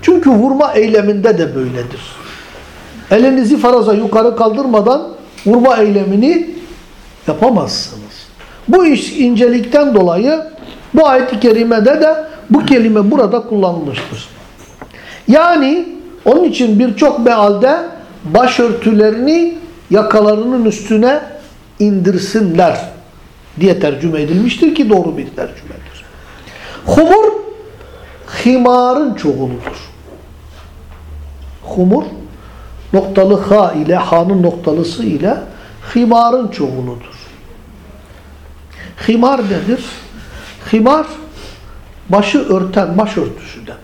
Çünkü vurma eyleminde de böyledir. Elinizi faraza yukarı kaldırmadan vurma eylemini yapamazsınız. Bu iş incelikten dolayı bu ayet-i kerimede de bu kelime burada kullanılmıştır. Yani onun için birçok mealde başörtülerini yakalarının üstüne indirsinler diye tercüme edilmiştir ki doğru bir tercümedir. Humur himarın çoğuludur. Humur noktalı ha ile ha'nın noktalısı ile himarın çoğuludur. Himar nedir? Himar başı örten başörtüsü demek.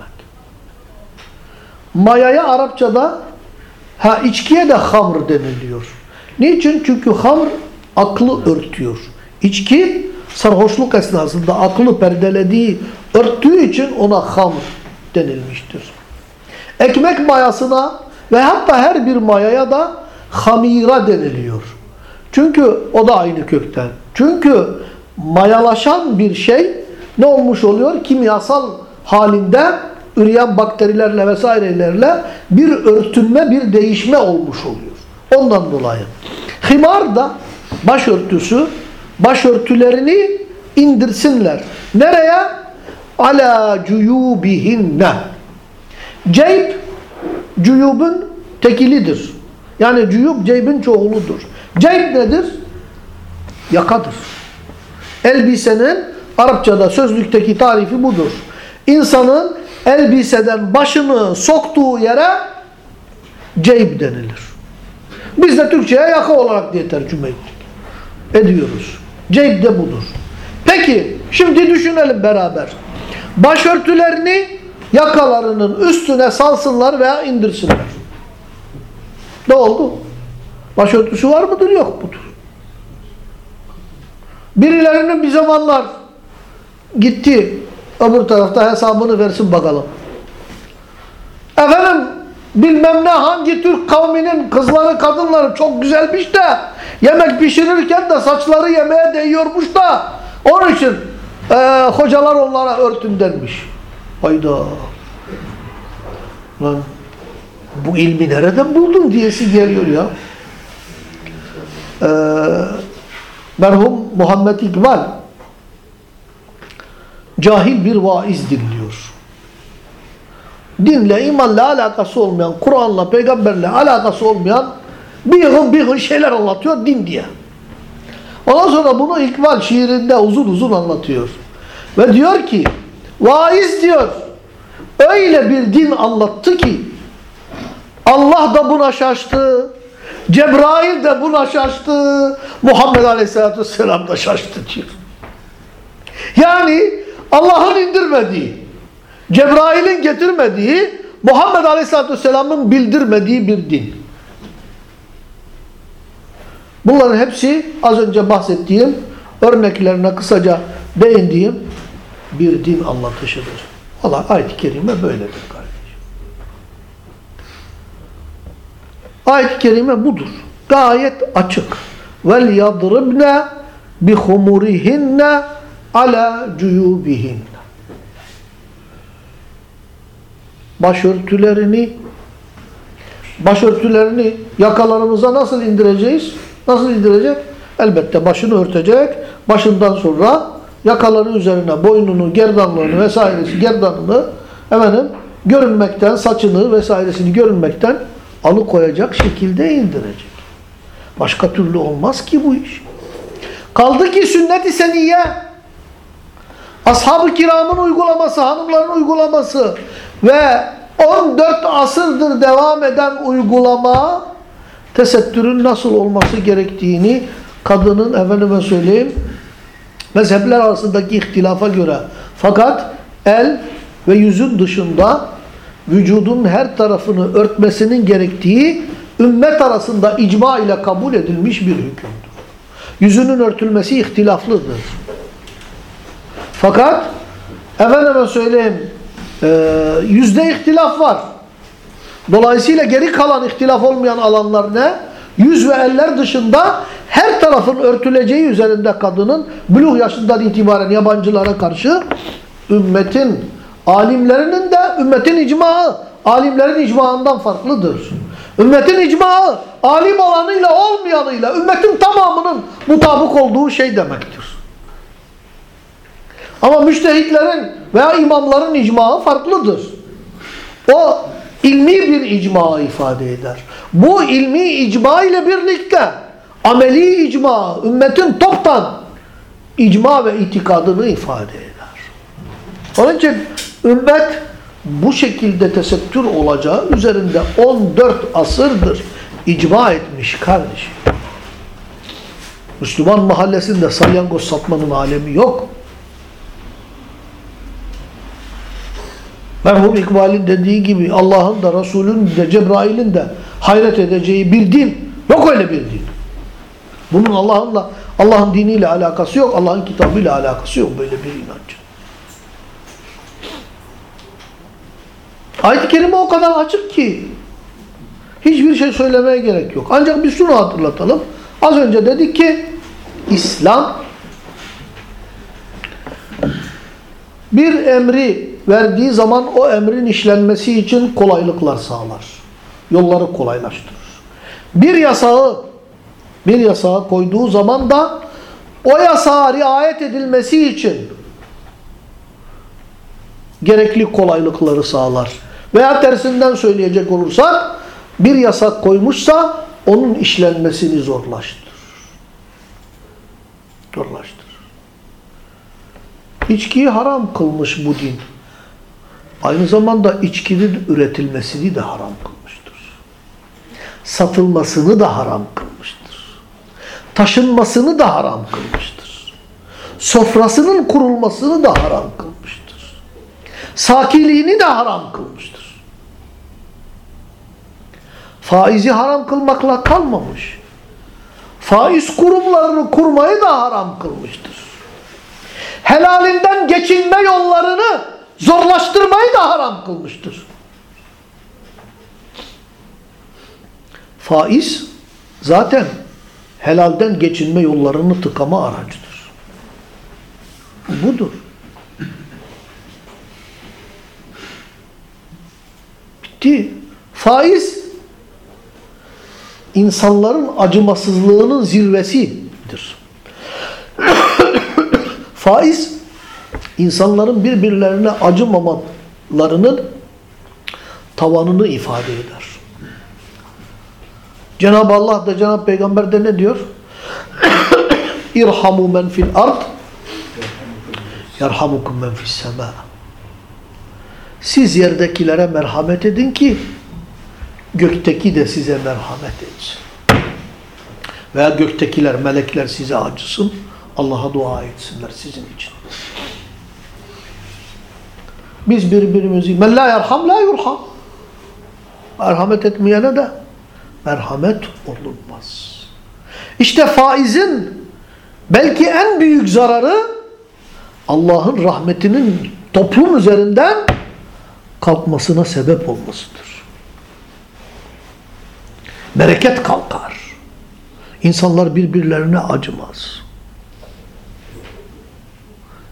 Mayaya Arapçada ha içkiye de hamr deniliyor. Niçin? Çünkü hamr aklı örtüyor. İçki sarhoşluk esnasında aklı perdelediği, örttüğü için ona hamr denilmiştir. Ekmek mayasına ve hatta her bir mayaya da hamira deniliyor. Çünkü o da aynı kökten. Çünkü mayalaşan bir şey ne olmuş oluyor? Kimyasal halinde üreyen bakterilerle vesairelerle bir örtünme, bir değişme olmuş oluyor. Ondan dolayı. Himar da başörtüsü, başörtülerini indirsinler. Nereye? Ala cuyubihinne. Ceyb, cuyubun tekilidir. Yani cuyub ceybin çoğuludur. Ceyb nedir? Yakadır. Elbisenin Arapçada sözlükteki tarifi budur. İnsanın elbiseden başını soktuğu yere ceyb denilir. Biz de Türkçe'ye yaka olarak diye tercüme ettik. Ediyoruz. Ceyb de budur. Peki şimdi düşünelim beraber. Başörtülerini yakalarının üstüne salsınlar veya indirsinler. Ne oldu? Başörtüsü var mıdır yok mudur? Birilerinin bir zamanlar gitti öbür tarafta hesabını versin bakalım. Efendim bilmem ne hangi Türk kavminin kızları kadınları çok güzelmiş de yemek pişirirken de saçları yemeğe değiyormuş da onun için e, hocalar onlara örtün denmiş. Hayda. Lan bu ilmi nereden buldun diyesi geliyor ya. Ee, merhum Muhammed İkbal cahil bir vaiz dinliyor. Dinle, imanla alakası olmayan, Kur'an'la, peygamberle alakası olmayan bir yığın bir yığın şeyler anlatıyor din diye. Ondan sonra bunu İkbal şiirinde uzun uzun anlatıyor. Ve diyor ki, vaiz diyor, öyle bir din anlattı ki, Allah da buna şaştı, Cebrail de buna şaştı, Muhammed Aleyhisselatü Vesselam da şaştı diyor. Yani Allah'ın indirmediği, Cebrail'in getirmediği, Muhammed Aleyhisselatü Vesselam'ın bildirmediği bir din. Bunların hepsi az önce bahsettiğim örneklerine kısaca değindiğim bir din anlatışıdır. Allah ayet-i kerime böyledir kardeşim. Ayet-i kerime budur. Gayet açık. Vel yadribne bi humurihinne ala cuyubihin. Başörtülerini başörtülerini yakalarımıza nasıl indireceğiz? Nasıl indirecek? Elbette başını örtecek. Başından sonra yakaların üzerine boynunu, gerdanlığını vesairesi, gerdanını efendim görünmekten, saçını vesairesini görünmekten alıkoyacak şekilde indirecek. Başka türlü olmaz ki bu iş. Kaldı ki sünnet-i seniyye ashab-ı kiramın uygulaması, hanımların uygulaması ve 14 asırdır devam eden uygulama tesettürün nasıl olması gerektiğini kadının efendime söyleyeyim mezhepler arasındaki ihtilafa göre fakat el ve yüzün dışında vücudun her tarafını örtmesinin gerektiği ümmet arasında icma ile kabul edilmiş bir hükümdür. Yüzünün örtülmesi ihtilaflıdır. Fakat efendime söyleyeyim e, yüzde ihtilaf var. Dolayısıyla geri kalan ihtilaf olmayan alanlar ne? Yüz ve eller dışında her tarafın örtüleceği üzerinde kadının buluğ yaşından itibaren yabancılara karşı ümmetin, alimlerinin de ümmetin icmaı, alimlerin icmaından farklıdır. Ümmetin icmaı, alim olanıyla olmayanıyla ümmetin tamamının mutabık olduğu şey demektir. Ama müştehitlerin veya imamların icmaı farklıdır. O ilmi bir icma ifade eder. Bu ilmi icma ile birlikte ameli icma, ümmetin toptan icma ve itikadını ifade eder. Onun için ümmet bu şekilde tesettür olacağı üzerinde 14 asırdır icma etmiş kardeşim. Müslüman mahallesinde salyangoz satmanın alemi yok. Merhum İkbal'in dediği gibi Allah'ın da Resul'ün de Cebrail'in de hayret edeceği bir din. Yok öyle bir din. Bunun Allah'ınla Allah'ın diniyle alakası yok. Allah'ın kitabıyla alakası yok böyle bir inanç. Ayet-i Kerime o kadar açık ki hiçbir şey söylemeye gerek yok. Ancak biz şunu hatırlatalım. Az önce dedik ki İslam bir emri verdiği zaman o emrin işlenmesi için kolaylıklar sağlar. Yolları kolaylaştırır. Bir yasağı bir yasağı koyduğu zaman da o yasağa riayet edilmesi için gerekli kolaylıkları sağlar. Veya tersinden söyleyecek olursak bir yasak koymuşsa onun işlenmesini zorlaştırır. Zorlaştırır. İçkiyi haram kılmış bu din. Aynı zamanda içkinin üretilmesini de haram kılmıştır. Satılmasını da haram kılmıştır. Taşınmasını da haram kılmıştır. Sofrasının kurulmasını da haram kılmıştır. Sakiliğini de haram kılmıştır. Faizi haram kılmakla kalmamış. Faiz kurumlarını kurmayı da haram kılmıştır. Helalinden geçinme yollarını zorlaştırmayı da haram kılmıştır. Faiz zaten helalden geçinme yollarını tıkama aracıdır. Budur. Bitti. Faiz insanların acımasızlığının zirvesidir. (coughs) Faiz insanların birbirlerine acımamalarının tavanını ifade eder. Cenab-ı Allah da Cenab-ı Peygamber de ne diyor? (coughs) İrhamu men fil ard yerhamukum men fis sema. Siz yerdekilere merhamet edin ki gökteki de size merhamet etsin. Veya göktekiler, melekler size acısın. Allah'a dua etsinler sizin için. Biz birbirimizi men la yerham la yurham. Merhamet etmeyene de merhamet olunmaz. İşte faizin belki en büyük zararı Allah'ın rahmetinin toplum üzerinden kalkmasına sebep olmasıdır. Bereket kalkar. İnsanlar birbirlerine acımaz.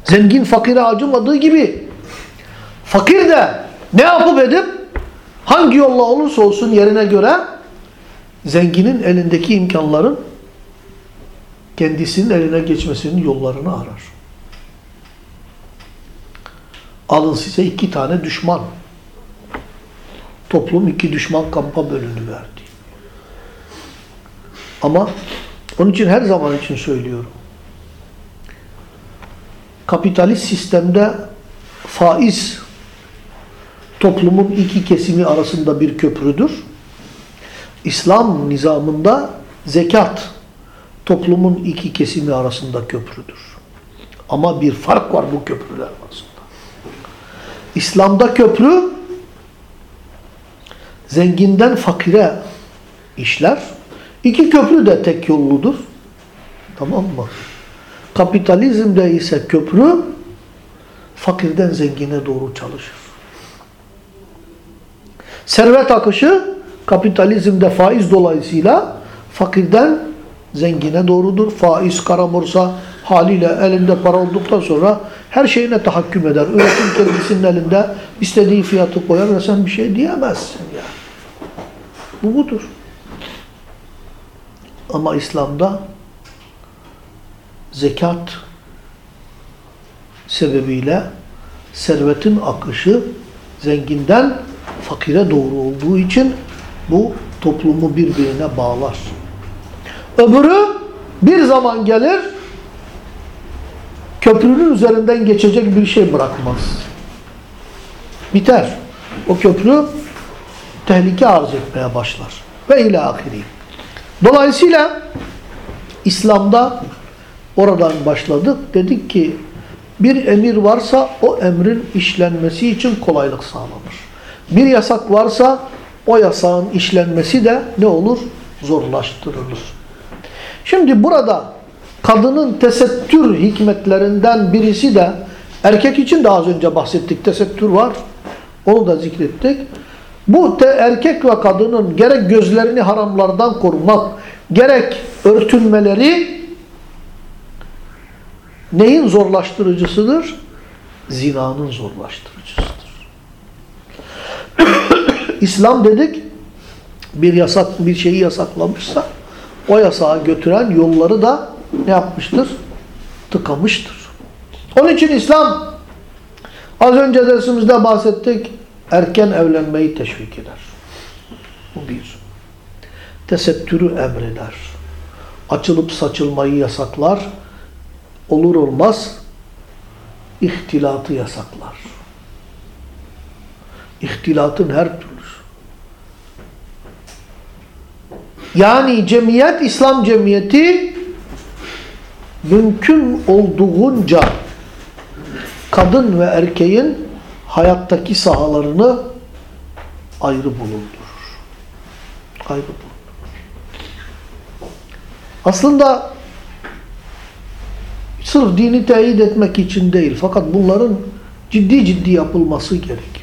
Zengin fakire acımadığı gibi fakir de ne yapıp edip hangi yolla olursa olsun yerine göre zenginin elindeki imkanların kendisinin eline geçmesinin yollarını arar. Alın size iki tane düşman. Toplum iki düşman kampa bölünüverdi. Ama onun için her zaman için söylüyorum. Kapitalist sistemde faiz toplumun iki kesimi arasında bir köprüdür. İslam nizamında zekat toplumun iki kesimi arasında köprüdür. Ama bir fark var bu köprüler arasında. İslam'da köprü zenginden fakire işler. İki köprü de tek yolludur. Tamam mı? Kapitalizmde ise köprü fakirden zengine doğru çalışır. Servet akışı kapitalizmde faiz dolayısıyla fakirden zengine doğrudur. Faiz karamursa haliyle elinde para olduktan sonra her şeyine tahakküm eder. Üretim kendisinin elinde istediği fiyatı koyar ve sen bir şey diyemezsin ya. Bu budur. Ama İslam'da zekat sebebiyle servetin akışı zenginden fakire doğru olduğu için bu toplumu birbirine bağlar. Öbürü bir zaman gelir köprünün üzerinden geçecek bir şey bırakmaz. Biter. O köprü tehlike arz etmeye başlar. Ve ila ahiri. Dolayısıyla İslam'da oradan başladık. Dedik ki bir emir varsa o emrin işlenmesi için kolaylık sağlanır. Bir yasak varsa o yasağın işlenmesi de ne olur? Zorlaştırılır. Şimdi burada kadının tesettür hikmetlerinden birisi de erkek için de az önce bahsettik. Tesettür var. Onu da zikrettik. Bu te erkek ve kadının gerek gözlerini haramlardan korumak, gerek örtünmeleri neyin zorlaştırıcısıdır? Zinanın zorlaştırıcısıdır. İslam dedik bir yasak bir şeyi yasaklamışsa o yasağa götüren yolları da ne yapmıştır? Tıkamıştır. Onun için İslam az önce dersimizde bahsettik erken evlenmeyi teşvik eder. Bu bir. Tesettürü emreder. Açılıp saçılmayı yasaklar. Olur olmaz ihtilatı yasaklar. İhtilatın her türlüsü. Yani cemiyet, İslam cemiyeti mümkün olduğunca kadın ve erkeğin hayattaki sahalarını ayrı bulundurur. Ayrı bulundurur. Aslında sırf dini teyit etmek için değil fakat bunların ciddi ciddi yapılması gerekiyor.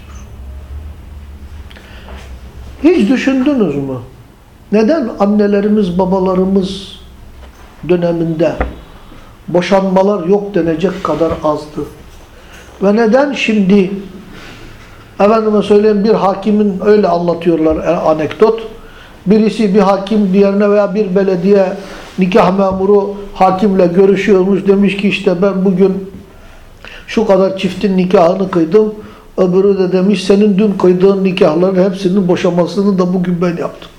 Hiç düşündünüz mü? Neden annelerimiz, babalarımız döneminde boşanmalar yok denecek kadar azdı? Ve neden şimdi efendime söyleyeyim bir hakimin öyle anlatıyorlar e, anekdot. Birisi bir hakim diğerine veya bir belediye nikah memuru hakimle görüşüyormuş. Demiş ki işte ben bugün şu kadar çiftin nikahını kıydım. Öbürü de demiş senin dün kıydığın nikahların hepsinin boşamasını da bugün ben yaptım.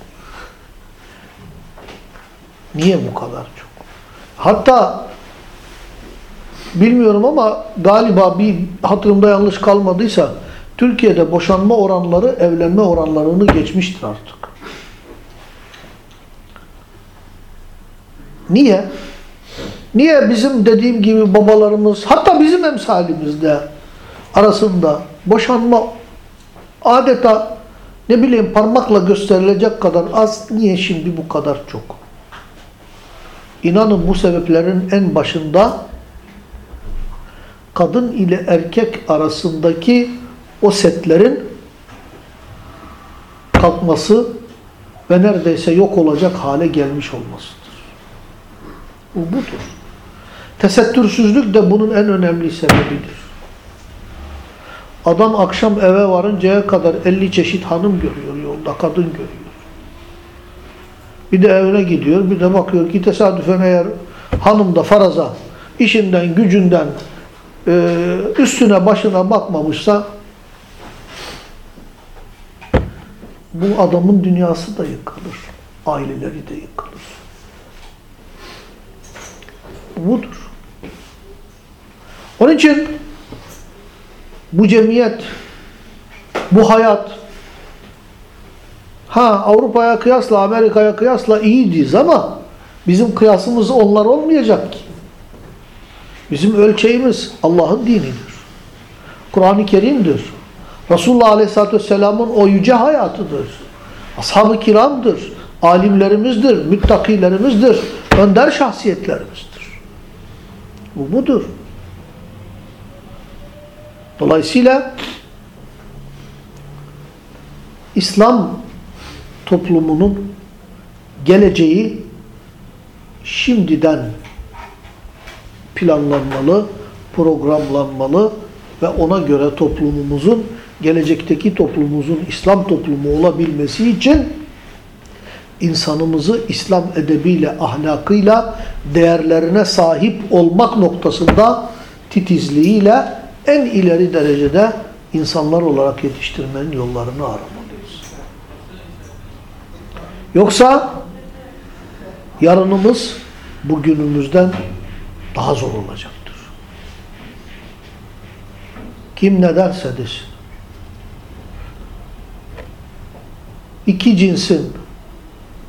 Niye bu kadar çok? Hatta bilmiyorum ama galiba bir hatırımda yanlış kalmadıysa Türkiye'de boşanma oranları evlenme oranlarını geçmiştir artık. Niye? Niye bizim dediğim gibi babalarımız hatta bizim emsalimizde arasında boşanma adeta ne bileyim parmakla gösterilecek kadar az niye şimdi bu kadar çok? İnanın bu sebeplerin en başında kadın ile erkek arasındaki o setlerin kalkması ve neredeyse yok olacak hale gelmiş olmasıdır. Bu budur. Tesettürsüzlük de bunun en önemli sebebidir. Adam akşam eve varıncaya kadar 50 çeşit hanım görüyor yolda, kadın görüyor. Bir de evine gidiyor, bir de bakıyor ki tesadüfen eğer hanım da faraza işinden, gücünden üstüne başına bakmamışsa bu adamın dünyası da yıkılır. Aileleri de yıkılır. Budur. Onun için bu cemiyet bu hayat ha Avrupa'ya kıyasla Amerika'ya kıyasla iyiyiz ama bizim kıyasımız onlar olmayacak ki. Bizim ölçeğimiz Allah'ın dinidir. Kur'an-ı Kerim'dir. Resulullah Aleyhisselatü Vesselam'ın o yüce hayatıdır. Ashab-ı kiramdır. Alimlerimizdir, müttakilerimizdir, önder şahsiyetlerimizdir. Bu budur. Dolayısıyla İslam toplumunun geleceği şimdiden planlanmalı, programlanmalı ve ona göre toplumumuzun, gelecekteki toplumumuzun İslam toplumu olabilmesi için insanımızı İslam edebiyle, ahlakıyla, değerlerine sahip olmak noktasında titizliğiyle en ileri derecede insanlar olarak yetiştirmenin yollarını aramalıyız. Yoksa yarınımız bugünümüzden daha zor olacaktır. Kim ne derse desin. İki cinsin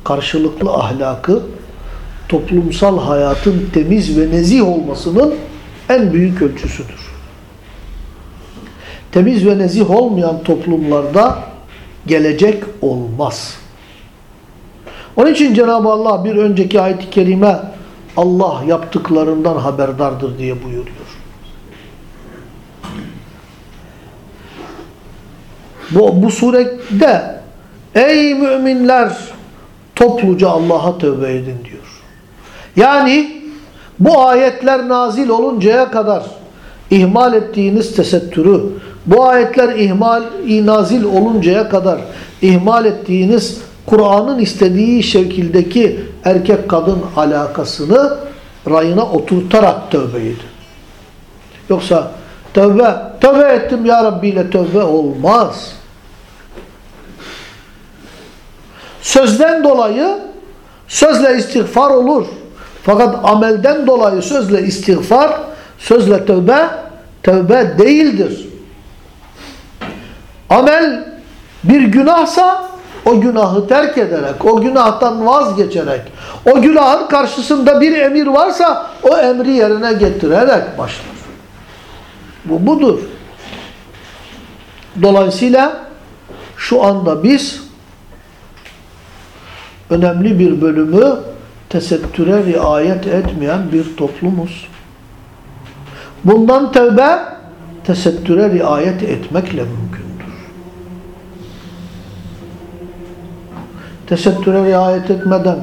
karşılıklı ahlakı toplumsal hayatın temiz ve nezih olmasının en büyük ölçüsüdür. Temiz ve nezih olmayan toplumlarda gelecek olmaz. Onun için Cenab-ı Allah bir önceki ayet-i kerime Allah yaptıklarından haberdardır diye buyuruyor. Bu, bu surede ey müminler topluca Allah'a tövbe edin diyor. Yani bu ayetler nazil oluncaya kadar ihmal ettiğiniz tesettürü, bu ayetler ihmal nazil oluncaya kadar ihmal ettiğiniz Kur'an'ın istediği şekildeki erkek kadın alakasını rayına oturtarak tövbe edin. Yoksa tövbe, tövbe ettim ya Rabbi ile tövbe olmaz. Sözden dolayı sözle istiğfar olur. Fakat amelden dolayı sözle istiğfar, sözle tövbe, tövbe değildir. Amel bir günahsa o günahı terk ederek, o günahtan vazgeçerek, o günahın karşısında bir emir varsa o emri yerine getirerek başlar. Bu budur. Dolayısıyla şu anda biz önemli bir bölümü tesettüre riayet etmeyen bir toplumuz. Bundan tevbe tesettüre riayet etmekle mümkündür. Tesettüre riayet etmeden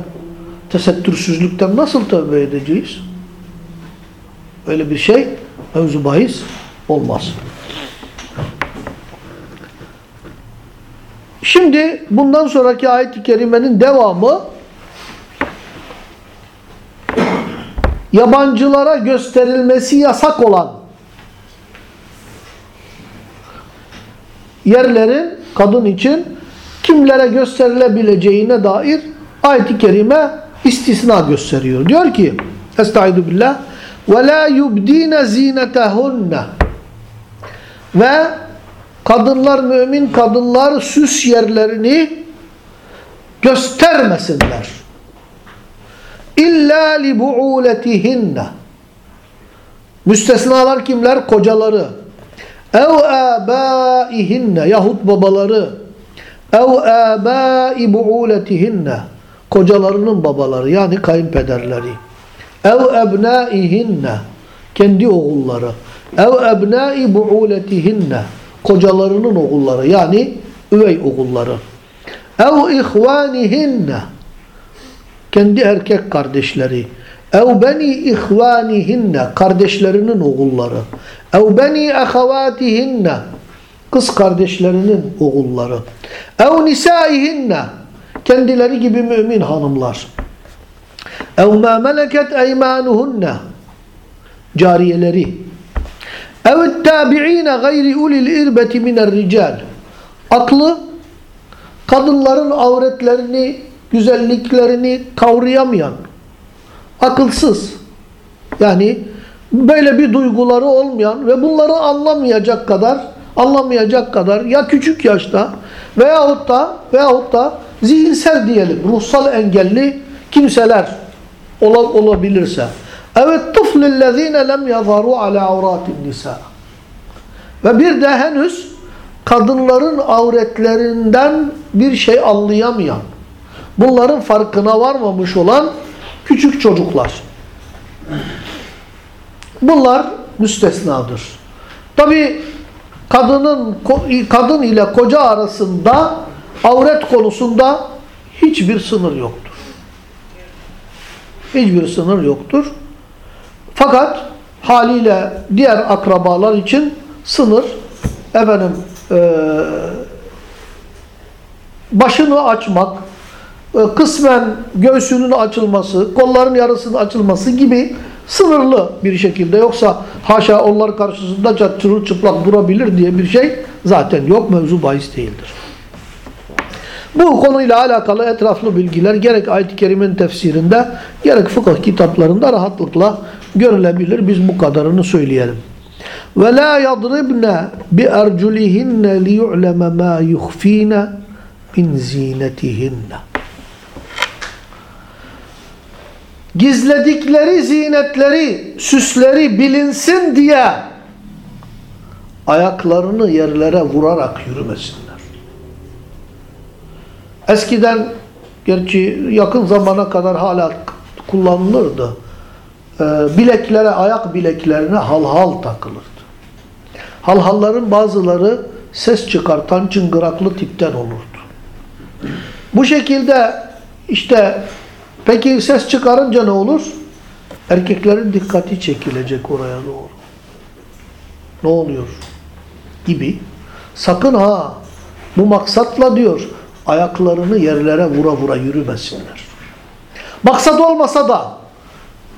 tesettürsüzlükten nasıl tövbe edeceğiz? Öyle bir şey mevzu bahis olmaz. Şimdi bundan sonraki ayet-i kerimenin devamı yabancılara gösterilmesi yasak olan yerlerin kadın için kimlere gösterilebileceğine dair ayet-i kerime istisna gösteriyor. Diyor ki Estaizu billah وَلَا يُبْد۪ينَ زِينَتَهُنَّ Ve kadınlar, mümin kadınlar süs yerlerini göstermesinler. İlla li buuletihinne. Müstesnalar kimler? Kocaları. Ev abaihinne yahut babaları. Ev abai buuletihinne. Kocalarının babaları yani kayınpederleri. Ev ebnaihinne. Kendi oğulları. Ev ebnai buuletihinne kocalarının oğulları yani üvey oğulları. Ev ihvanihinne kendi erkek kardeşleri. Ev beni ihvanihinne kardeşlerinin oğulları. Ev beni ahavatihinne kız kardeşlerinin oğulları. Ev nisaihinne kendileri gibi mümin hanımlar. Ev ma meleket eymanuhunne cariyeleri. Evet tabi'ine gayri ulil irbeti miner rical. Aklı kadınların avretlerini, güzelliklerini kavrayamayan, akılsız, yani böyle bir duyguları olmayan ve bunları anlamayacak kadar anlamayacak kadar ya küçük yaşta veyahut da veyahut da zihinsel diyelim ruhsal engelli kimseler olabilirse. Evet tıflillezine lem yazaru ala avratin nisa. Ve bir de henüz kadınların avretlerinden bir şey anlayamayan, bunların farkına varmamış olan küçük çocuklar. Bunlar müstesnadır. Tabi kadının kadın ile koca arasında avret konusunda hiçbir sınır yoktur. Hiçbir sınır yoktur. Fakat haliyle diğer akrabalar için sınır efendim e, başını açmak, e, kısmen göğsünün açılması, kolların yarısının açılması gibi sınırlı bir şekilde yoksa haşa onlar karşısında çıplak durabilir diye bir şey zaten yok mevzu bahis değildir. Bu konuyla alakalı etraflı bilgiler gerek ayet-i kerimenin tefsirinde gerek fıkıh kitaplarında rahatlıkla görülebilir. Biz bu kadarını söyleyelim. Ve la yadribne bi erculihinne li yu'leme ma yukhfine min zinetihinne. Gizledikleri zinetleri, süsleri bilinsin diye ayaklarını yerlere vurarak yürümesinler. Eskiden gerçi yakın zamana kadar hala kullanılırdı. Ee, bileklere, ayak bileklerine halhal takılırdı. Halhalların bazıları ses çıkartan çıngıraklı tipten olurdu. Bu şekilde işte peki ses çıkarınca ne olur? Erkeklerin dikkati çekilecek oraya doğru. Ne oluyor? Gibi. Sakın ha bu maksatla diyor ayaklarını yerlere vura vura yürümesinler. Maksat olmasa da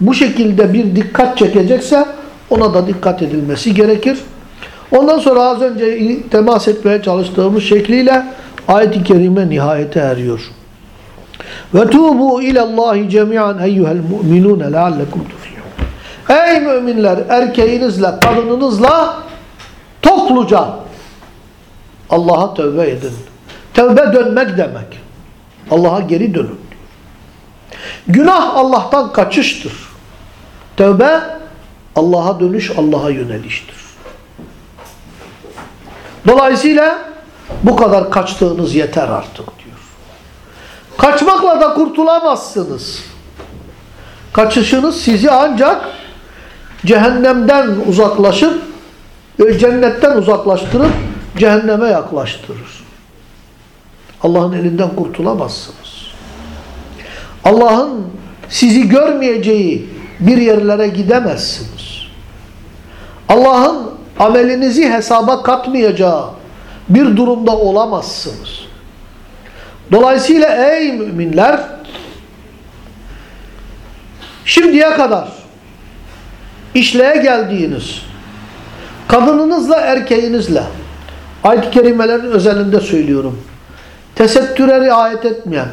bu şekilde bir dikkat çekecekse ona da dikkat edilmesi gerekir. Ondan sonra az önce temas etmeye çalıştığımız şekliyle ayet-i kerime nihayete eriyor. Ve tubu ilallahi cemian eyyuhel mu'minun leallekum tuflihun. Ey müminler erkeğinizle kadınınızla topluca Allah'a tövbe edin. Tevbe dönmek demek. Allah'a geri dönün. Günah Allah'tan kaçıştır. Tevbe Allah'a dönüş, Allah'a yöneliştir. Dolayısıyla bu kadar kaçtığınız yeter artık diyor. Kaçmakla da kurtulamazsınız. Kaçışınız sizi ancak cehennemden uzaklaşıp cennetten uzaklaştırıp cehenneme yaklaştırır. Allah'ın elinden kurtulamazsınız. Allah'ın sizi görmeyeceği bir yerlere gidemezsiniz. Allah'ın amelinizi hesaba katmayacağı bir durumda olamazsınız. Dolayısıyla ey müminler şimdiye kadar işleye geldiğiniz kadınınızla erkeğinizle ayet-i kerimelerin özelinde söylüyorum tesettüre riayet etmeyen,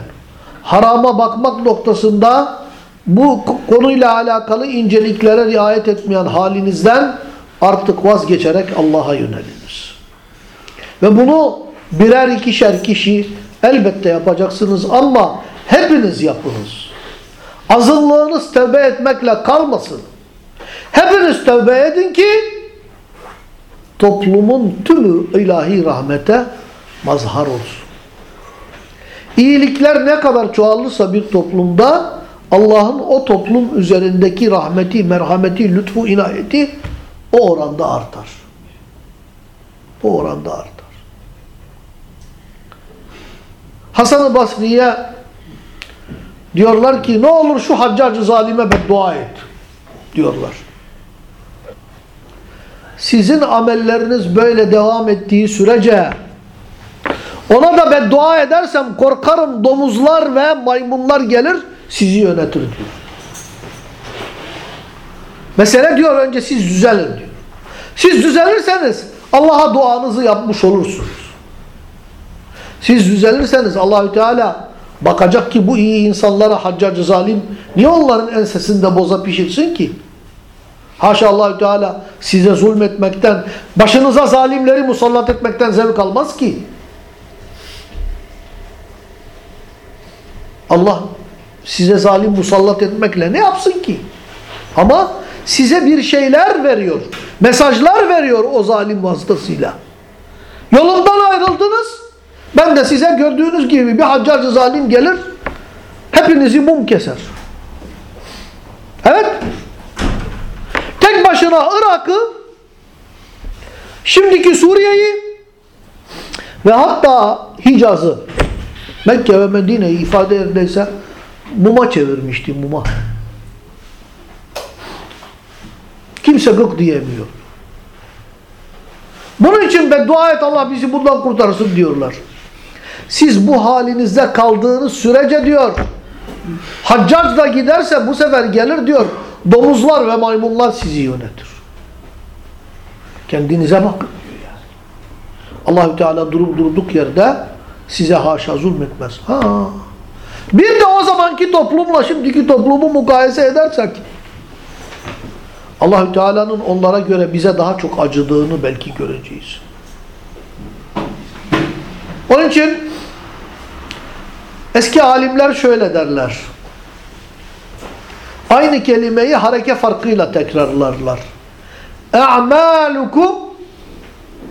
harama bakmak noktasında bu konuyla alakalı inceliklere riayet etmeyen halinizden artık vazgeçerek Allah'a yöneliniz. Ve bunu birer ikişer kişi elbette yapacaksınız ama hepiniz yapınız. Azınlığınız tevbe etmekle kalmasın. Hepiniz tevbe edin ki toplumun tümü ilahi rahmete mazhar olsun. İyilikler ne kadar çoğalırsa bir toplumda Allah'ın o toplum üzerindeki rahmeti, merhameti, lütfu, inayeti o oranda artar. O oranda artar. Hasan-ı Basri'ye diyorlar ki ne olur şu haccacı zalime beddua et diyorlar. Sizin amelleriniz böyle devam ettiği sürece ona da ben dua edersem korkarım domuzlar ve maymunlar gelir sizi yönetir diyor. Mesele diyor önce siz düzelin diyor. Siz düzelirseniz Allah'a duanızı yapmış olursunuz. Siz düzelirseniz Allahü Teala bakacak ki bu iyi insanlara haccacı zalim niye onların ensesinde boza pişirsin ki? Haşa Allahü Teala size zulmetmekten, başınıza zalimleri musallat etmekten zevk almaz ki. Allah size zalim musallat etmekle ne yapsın ki? Ama size bir şeyler veriyor. Mesajlar veriyor o zalim vasıtasıyla. Yolumdan ayrıldınız. Ben de size gördüğünüz gibi bir haccacı zalim gelir. Hepinizi mum keser. Evet. Tek başına Irak'ı, şimdiki Suriye'yi ve hatta Hicaz'ı, Mekke ve Medine'yi ifade yerindeyse muma çevirmişti muma. Kimse gık diyemiyor. Bunun için beddua et Allah bizi bundan kurtarsın diyorlar. Siz bu halinizde kaldığınız sürece diyor, haccac da giderse bu sefer gelir diyor, domuzlar ve maymunlar sizi yönetir. Kendinize bakın diyor yani. Allahü Teala durup durduk yerde size haşa zulmetmez. Ha. Bir de o zamanki toplumla şimdiki toplumu mukayese edersek Allahü Teala'nın onlara göre bize daha çok acıdığını belki göreceğiz. Onun için eski alimler şöyle derler. Aynı kelimeyi hareke farkıyla tekrarlarlar. E'malukum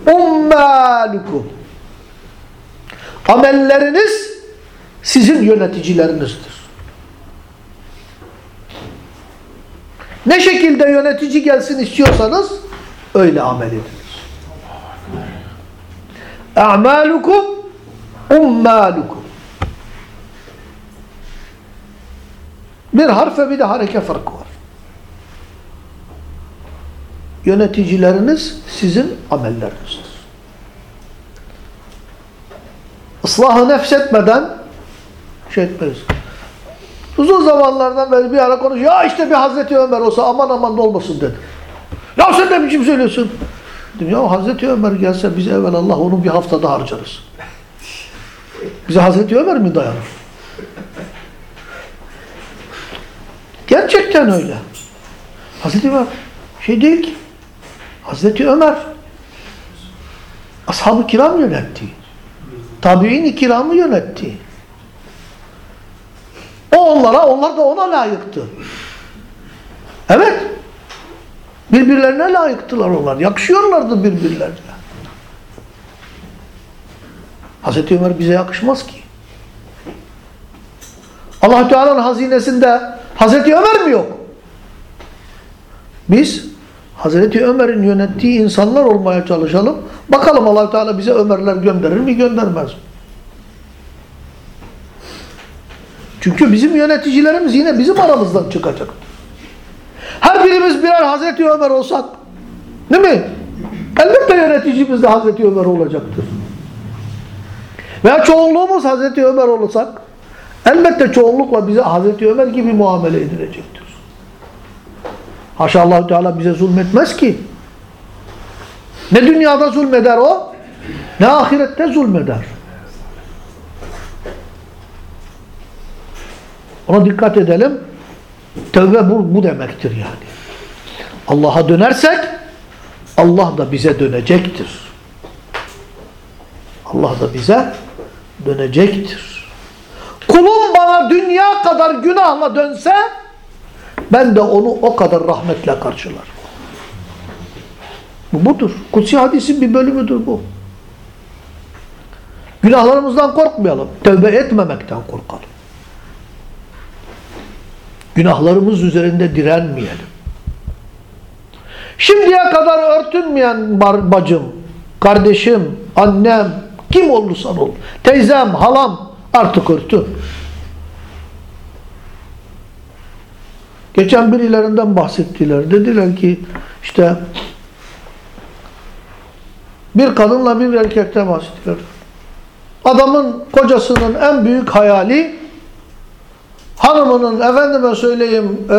ummalukum. Amelleriniz sizin yöneticilerinizdir. Ne şekilde yönetici gelsin istiyorsanız öyle amel ediniz. A'malukum ummalukum. Bir harf ve bir de hareke farkı var. Yöneticileriniz sizin amellerinizdir. Islahı nefs etmeden şey etmeyiz. Uzun zamanlardan beri bir ara konuşuyor. Ya işte bir Hazreti Ömer olsa aman aman da olmasın dedi. Ya sen ne biçim söylüyorsun? Dedim ya Hazreti Ömer gelse biz evvel Allah onu bir haftada harcarız. Bize Hazreti Ömer mi dayanır? Gerçekten öyle. Hazreti Ömer şey değil ki. Hazreti Ömer ashab-ı kiram yönetti. Tabi'in-i kiramı yönetti. O onlara, onlar da ona layıktı. Evet. Birbirlerine layıktılar onlar. Yakışıyorlardı birbirlerine. Hazreti Ömer bize yakışmaz ki. allah Teala'nın hazinesinde Hazreti Ömer mi yok? Biz Hazreti Ömer'in yönettiği insanlar olmaya çalışalım. Bakalım allah Teala bize Ömerler gönderir mi göndermez mi? Çünkü bizim yöneticilerimiz yine bizim aramızdan çıkacak. Her birimiz birer Hazreti Ömer olsak, değil mi? Elbette yöneticimiz de Hazreti Ömer olacaktır. Veya çoğunluğumuz Hazreti Ömer olursak, elbette çoğunlukla bize Hazreti Ömer gibi muamele edilecektir. Haşa allah Teala bize zulmetmez ki. Ne dünyada zulmeder o, ne ahirette zulmeder. Ona dikkat edelim. Tevbe bu, bu demektir yani. Allah'a dönersek Allah da bize dönecektir. Allah da bize dönecektir. Kulum bana dünya kadar günahla dönse ben de onu o kadar rahmetle karşılarım. Bu budur. Kutsi hadisin bir bölümüdür bu. Günahlarımızdan korkmayalım. Tevbe etmemekten korkalım. Günahlarımız üzerinde direnmeyelim. Şimdiye kadar örtünmeyen bacım, kardeşim, annem, kim olursan ol, teyzem, halam artık örtün. Geçen birilerinden bahsettiler. Dediler ki işte bir kadınla bir erkekten bahsettiler. Adamın kocasının en büyük hayali hanımının efendime söyleyeyim e,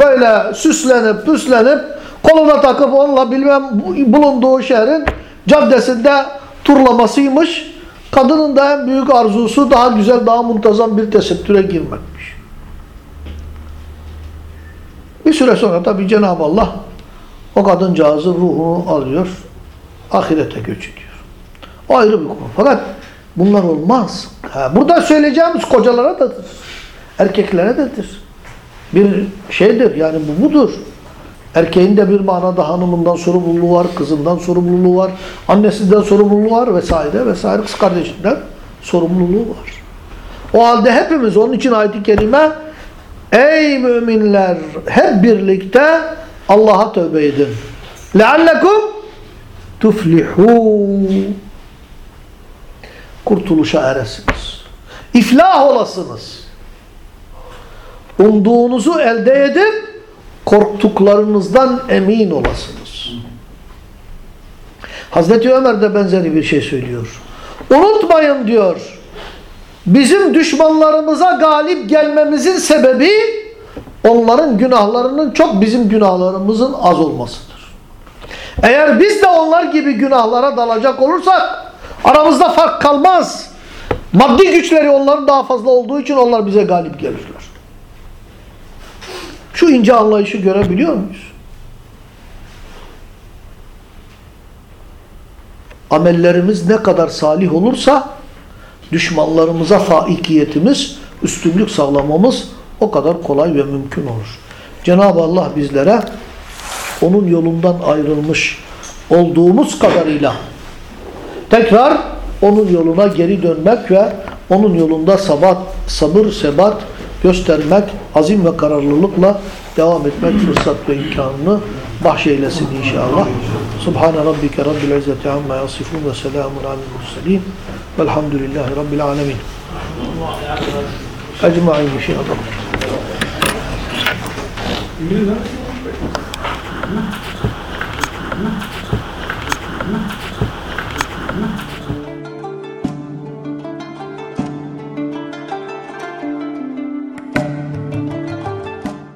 böyle süslenip püslenip koluna takıp onunla bilmem bulunduğu şehrin caddesinde turlamasıymış. Kadının da en büyük arzusu daha güzel, daha muntazam bir tesettüre girmekmiş. Bir süre sonra tabi Cenab-ı Allah o kadıncağızın ruhunu alıyor, ahirete göç ediyor. O ayrı bir konu. Fakat bunlar olmaz. Ha, burada söyleyeceğimiz kocalara dadır. Erkeklere dedir. Bir şeydir yani bu budur. Erkeğin de bir manada hanımından sorumluluğu var, kızından sorumluluğu var, annesinden sorumluluğu var vesaire vesaire kız kardeşinden sorumluluğu var. O halde hepimiz onun için ayet-i kerime ey müminler hep birlikte Allah'a tövbe edin. Leallekum tuflihû kurtuluşa eresiniz. İflah olasınız. Umduğunuzu elde edin korktuklarınızdan emin olasınız. Hazreti Ömer de benzeri bir şey söylüyor. Unutmayın diyor. Bizim düşmanlarımıza galip gelmemizin sebebi onların günahlarının çok bizim günahlarımızın az olmasıdır. Eğer biz de onlar gibi günahlara dalacak olursak aramızda fark kalmaz. Maddi güçleri onların daha fazla olduğu için onlar bize galip gelirler. Şu ince anlayışı görebiliyor muyuz? Amellerimiz ne kadar salih olursa düşmanlarımıza faikiyetimiz, üstünlük sağlamamız o kadar kolay ve mümkün olur. Cenab-ı Allah bizlere onun yolundan ayrılmış olduğumuz kadarıyla tekrar onun yoluna geri dönmek ve onun yolunda sabat, sabır, sebat göstermek, azim ve kararlılıkla devam etmek fırsat ve imkanını bahşeylesin inşallah. Subhane rabbike rabbil izzeti amma yasifun ve selamun alel murselin velhamdülillahi rabbil alemin. Ecmain inşallah. Hı?